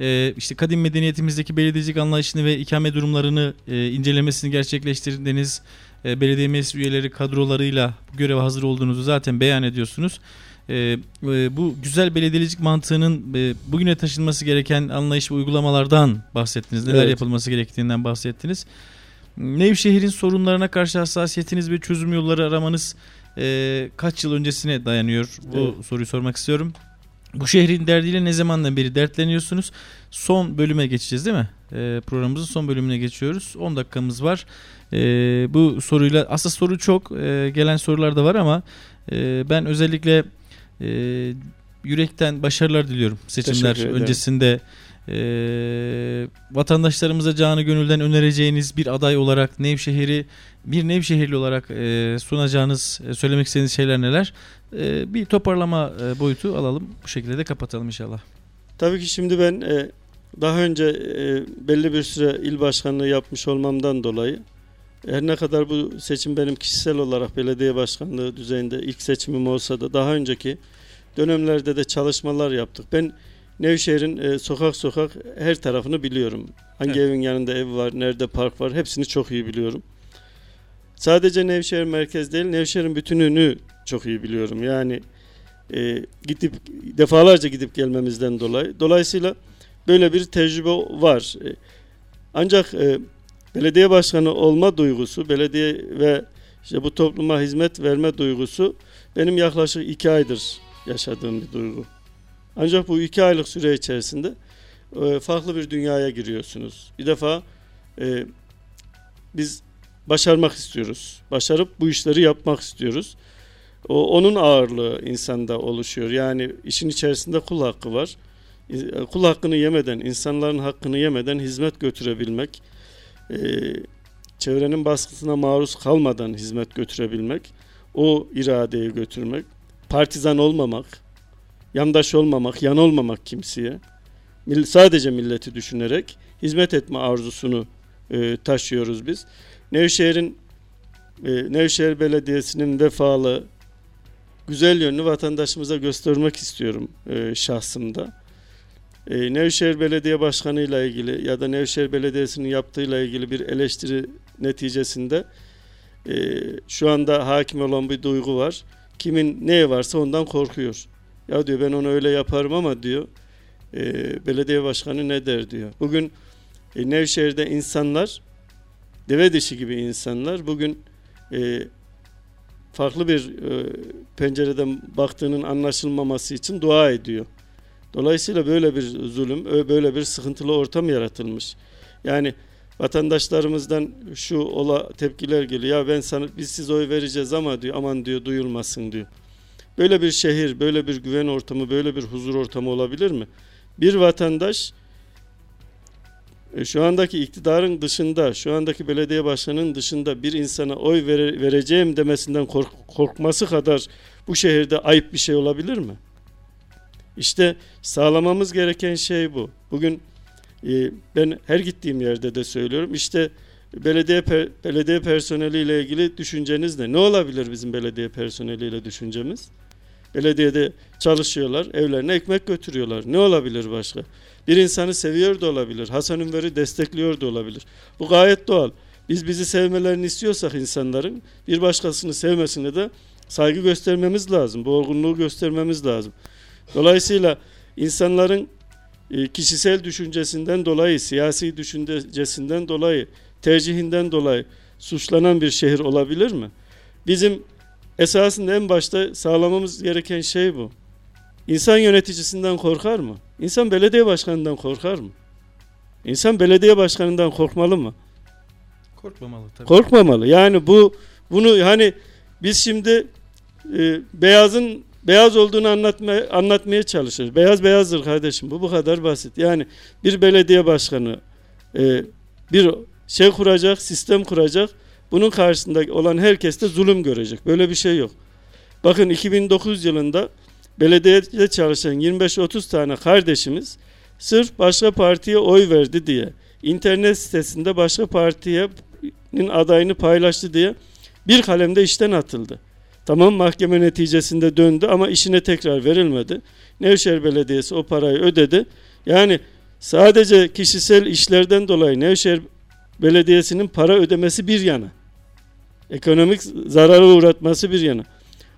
Ee, işte kadim medeniyetimizdeki belediyecilik anlayışını ve ikame durumlarını e, incelemesini gerçekleştirdiğiniz e, belediye meclis üyeleri kadrolarıyla bu göreve hazır olduğunuzu zaten beyan ediyorsunuz. e, e, bu güzel belediyecilik mantığının e, bugüne taşınması gereken anlayış ve uygulamalardan bahsettiniz. Neler Evet. yapılması gerektiğinden bahsettiniz. Nevşehir'in sorunlarına karşı hassasiyetiniz ve çözüm yolları aramanız e, kaç yıl öncesine dayanıyor? Bu Evet. soruyu sormak istiyorum. Bu şehrin derdiyle ne zamandan beri dertleniyorsunuz? Son bölüme geçeceğiz değil mi? E, programımızın son bölümüne geçiyoruz. 10 dakikamız var. E, bu soruyla aslında soru çok e, gelen sorular da var ama e, ben özellikle e, yürekten başarılar diliyorum seçimler öncesinde. E, vatandaşlarımıza canı gönülden önereceğiniz bir aday olarak Nevşehir'i bir Nevşehirli olarak e, sunacağınız, e, söylemek istediğiniz şeyler neler? E, bir toparlama e, boyutu alalım. Bu şekilde de kapatalım inşallah. Tabii ki şimdi ben e, daha önce e, belli bir süre il başkanlığı yapmış olmamdan dolayı her ne kadar bu seçim benim kişisel olarak belediye başkanlığı düzeyinde ilk seçimim olsa da daha önceki dönemlerde de çalışmalar yaptık. Ben Nevşehir'in e, sokak sokak her tarafını biliyorum. Hangi Evet. evin yanında ev var, nerede park var hepsini çok iyi biliyorum. Sadece Nevşehir merkez değil, Nevşehir'in bütününü çok iyi biliyorum. Yani e, gidip defalarca gidip gelmemizden dolayı. Dolayısıyla böyle bir tecrübe var. E, ancak e, belediye başkanı olma duygusu, belediye ve işte bu topluma hizmet verme duygusu benim yaklaşık iki aydır yaşadığım bir duygu. Ancak bu iki aylık süre içerisinde e, farklı bir dünyaya giriyorsunuz. Bir defa e, biz başarmak istiyoruz. Başarıp bu işleri yapmak istiyoruz. O, onun ağırlığı insanda oluşuyor. Yani işin içerisinde kul hakkı var. E, Kul hakkını yemeden, insanların hakkını yemeden hizmet götürebilmek, e, çevrenin baskısına maruz kalmadan hizmet götürebilmek, o iradeyi götürmek, partizan olmamak, yandaş olmamak, yan olmamak kimseye, sadece milleti düşünerek hizmet etme arzusunu e, taşıyoruz biz. Nevşehir'in e, Nevşehir Belediyesi'nin vefalı, güzel yönünü vatandaşımıza göstermek istiyorum e, şahsımda. E, Nevşehir Belediye Başkanı ile ilgili ya da Nevşehir Belediyesi'nin yaptığıyla ilgili bir eleştiri neticesinde e, şu anda hakim olan bir duygu var. Kimin neye varsa ondan korkuyor. Ya diyor ben onu öyle yaparım ama diyor e, belediye başkanı ne der diyor. Bugün e, Nevşehir'de insanlar deve dişi gibi insanlar bugün e, farklı bir e, pencereden baktığının anlaşılmaması için dua ediyor. Dolayısıyla böyle bir zulüm, böyle bir sıkıntılı ortam yaratılmış. Yani vatandaşlarımızdan şu ola tepkiler geliyor. Ya ben sana biz siz oy vereceğiz ama diyor aman diyor duyulmasın diyor. Böyle bir şehir, böyle bir güven ortamı, böyle bir huzur ortamı olabilir mi? Bir vatandaş e, şu andaki iktidarın dışında, şu andaki belediye başkanının dışında bir insana oy vere- vereceğim demesinden kork- korkması kadar bu şehirde ayıp bir şey olabilir mi? İşte sağlamamız gereken şey bu. Bugün e, ben her gittiğim yerde de söylüyorum. İşte belediye per- belediye personeliyle ilgili düşünceniz ne? Ne olabilir bizim belediye personeliyle düşüncemiz? Belediyede çalışıyorlar, evlerine ekmek götürüyorlar. Ne olabilir başka? Bir insanı seviyor da olabilir. Hasan Ünver'i destekliyor da olabilir. Bu gayet doğal. Biz bizi sevmelerini istiyorsak insanların bir başkasını sevmesine de saygı göstermemiz lazım. Bu olgunluğu göstermemiz lazım. Dolayısıyla insanların e, kişisel düşüncesinden dolayı, siyasi düşüncesinden dolayı, tercihinden dolayı suçlanan bir şehir olabilir mi? Bizim esasında en başta sağlamamız gereken şey bu. İnsan yöneticisinden korkar mı? İnsan belediye başkanından korkar mı? İnsan belediye başkanından korkmalı mı? Korkmamalı tabii. Korkmamalı. Yani bu bunu hani biz şimdi e, beyazın beyaz olduğunu anlatma, anlatmaya çalışıyoruz. Beyaz beyazdır kardeşim. Bu bu kadar basit. Yani bir belediye başkanı e, bir şey kuracak, sistem kuracak. Bunun karşısında olan herkes de zulüm görecek. Böyle bir şey yok. Bakın 2009 yılında belediyede çalışan 25-30 tane kardeşimiz sırf başka partiye oy verdi diye internet sitesinde başka partiyenin adayını paylaştı diye bir kalemde işten atıldı. Tamam mahkeme neticesinde döndü ama işine tekrar verilmedi. Nevşehir Belediyesi o parayı ödedi. Yani sadece kişisel işlerden dolayı Nevşehir Belediyesi'nin para ödemesi bir yana. Ekonomik zarara uğratması bir yana.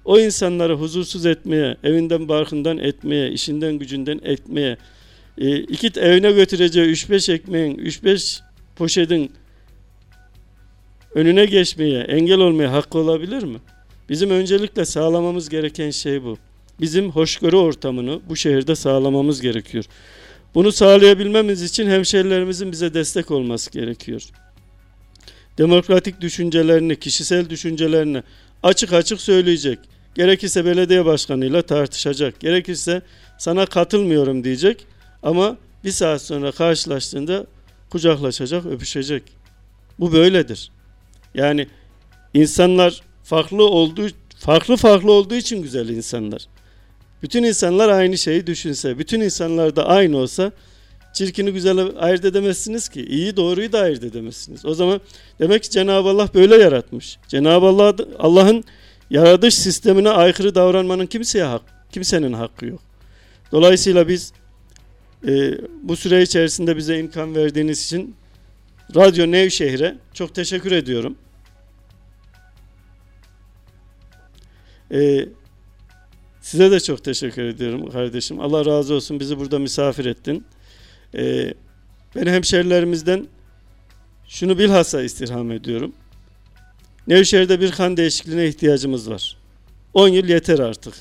o insanları huzursuz etmeye, evinden barkından etmeye, işinden gücünden etmeye, e, iki evine götüreceği 3-5 ekmeğin, 3-5 poşetin önüne geçmeye, engel olmaya hakkı olabilir mi? Bizim öncelikle sağlamamız gereken şey bu. Bizim hoşgörü ortamını bu şehirde sağlamamız gerekiyor. Bunu sağlayabilmemiz için hemşerilerimizin bize destek olması gerekiyor. Demokratik düşüncelerini, kişisel düşüncelerini açık açık söyleyecek. Gerekirse belediye başkanıyla tartışacak. Gerekirse sana katılmıyorum diyecek. Ama bir saat sonra karşılaştığında kucaklaşacak, öpüşecek. Bu böyledir. Yani insanlar farklı olduğu farklı farklı olduğu için güzel insanlar. Bütün insanlar aynı şeyi düşünse, bütün insanlar da aynı olsa çirkini güzel ayırt edemezsiniz ki. İyi doğruyu da ayırt edemezsiniz. O zaman demek ki Cenab-ı Allah böyle yaratmış. Cenab-ı Allah Allah'ın yaratış sistemine aykırı davranmanın kimseye hak, kimsenin hakkı yok. Dolayısıyla biz e, bu süre içerisinde bize imkan verdiğiniz için Radyo Nevşehir'e çok teşekkür ediyorum. E, size de çok teşekkür ediyorum kardeşim. Allah razı olsun bizi burada misafir ettin. E, ben hemşerilerimizden şunu bilhassa istirham ediyorum. Nevşehir'de bir kan değişikliğine ihtiyacımız var. 10 yıl yeter artık.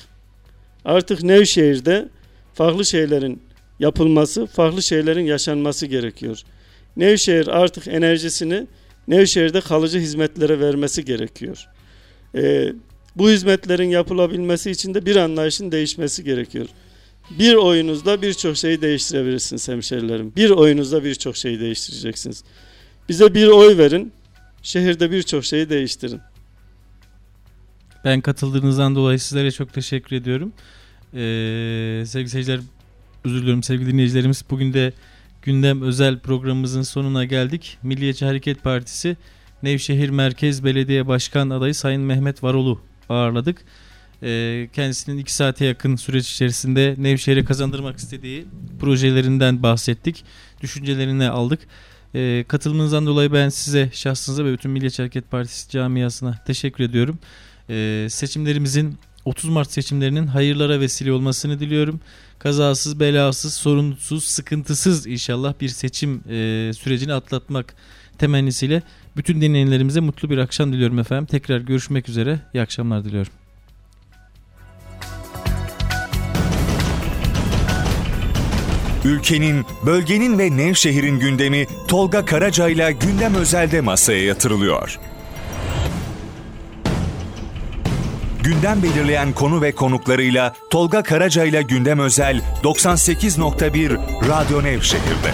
Artık Nevşehir'de farklı şeylerin yapılması, farklı şeylerin yaşanması gerekiyor. Nevşehir artık enerjisini Nevşehir'de kalıcı hizmetlere vermesi gerekiyor. Ee, bu hizmetlerin yapılabilmesi için de bir anlayışın değişmesi gerekiyor. Bir oyunuzda birçok şeyi değiştirebilirsiniz hemşerilerim. Bir oyunuzda birçok şeyi değiştireceksiniz. Bize bir oy verin, şehirde birçok şeyi değiştirin. Ben katıldığınızdan dolayı sizlere çok teşekkür ediyorum. Ee, sevgili seyirciler, özür diliyorum sevgili dinleyicilerimiz. Bugün de gündem özel programımızın sonuna geldik. Milliyetçi Hareket Partisi Nevşehir Merkez Belediye Başkan adayı Sayın Mehmet Varol'u ağırladık. Ee, kendisinin iki saate yakın süreç içerisinde Nevşehir'e kazandırmak istediği projelerinden bahsettik. Düşüncelerini aldık. Ee, katılımınızdan dolayı ben size şahsınıza ve bütün Milliyetçi Hareket Partisi camiasına teşekkür ediyorum. Ee, seçimlerimizin 30 Mart seçimlerinin hayırlara vesile olmasını diliyorum. Kazasız, belasız, sorunsuz, sıkıntısız inşallah bir seçim e, sürecini atlatmak temennisiyle bütün dinleyenlerimize mutlu bir akşam diliyorum efendim. Tekrar görüşmek üzere. İyi akşamlar diliyorum. Ülkenin, bölgenin ve Nevşehir'in gündemi Tolga Karaca ile gündem özelde masaya yatırılıyor. Gündem belirleyen konu ve konuklarıyla Tolga Karaca ile gündem özel 98.1 Radyo Nevşehir'de.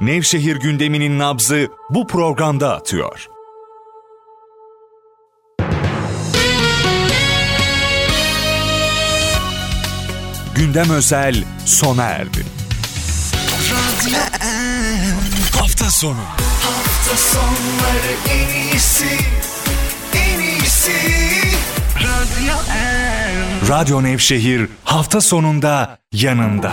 Nevşehir gündeminin nabzı bu programda atıyor. Gündem özel sona erdi. Radyo Hafta sonu. hafta sonları en iyisi en iyisi Radyo Radyo Nevşehir hafta sonunda yanında.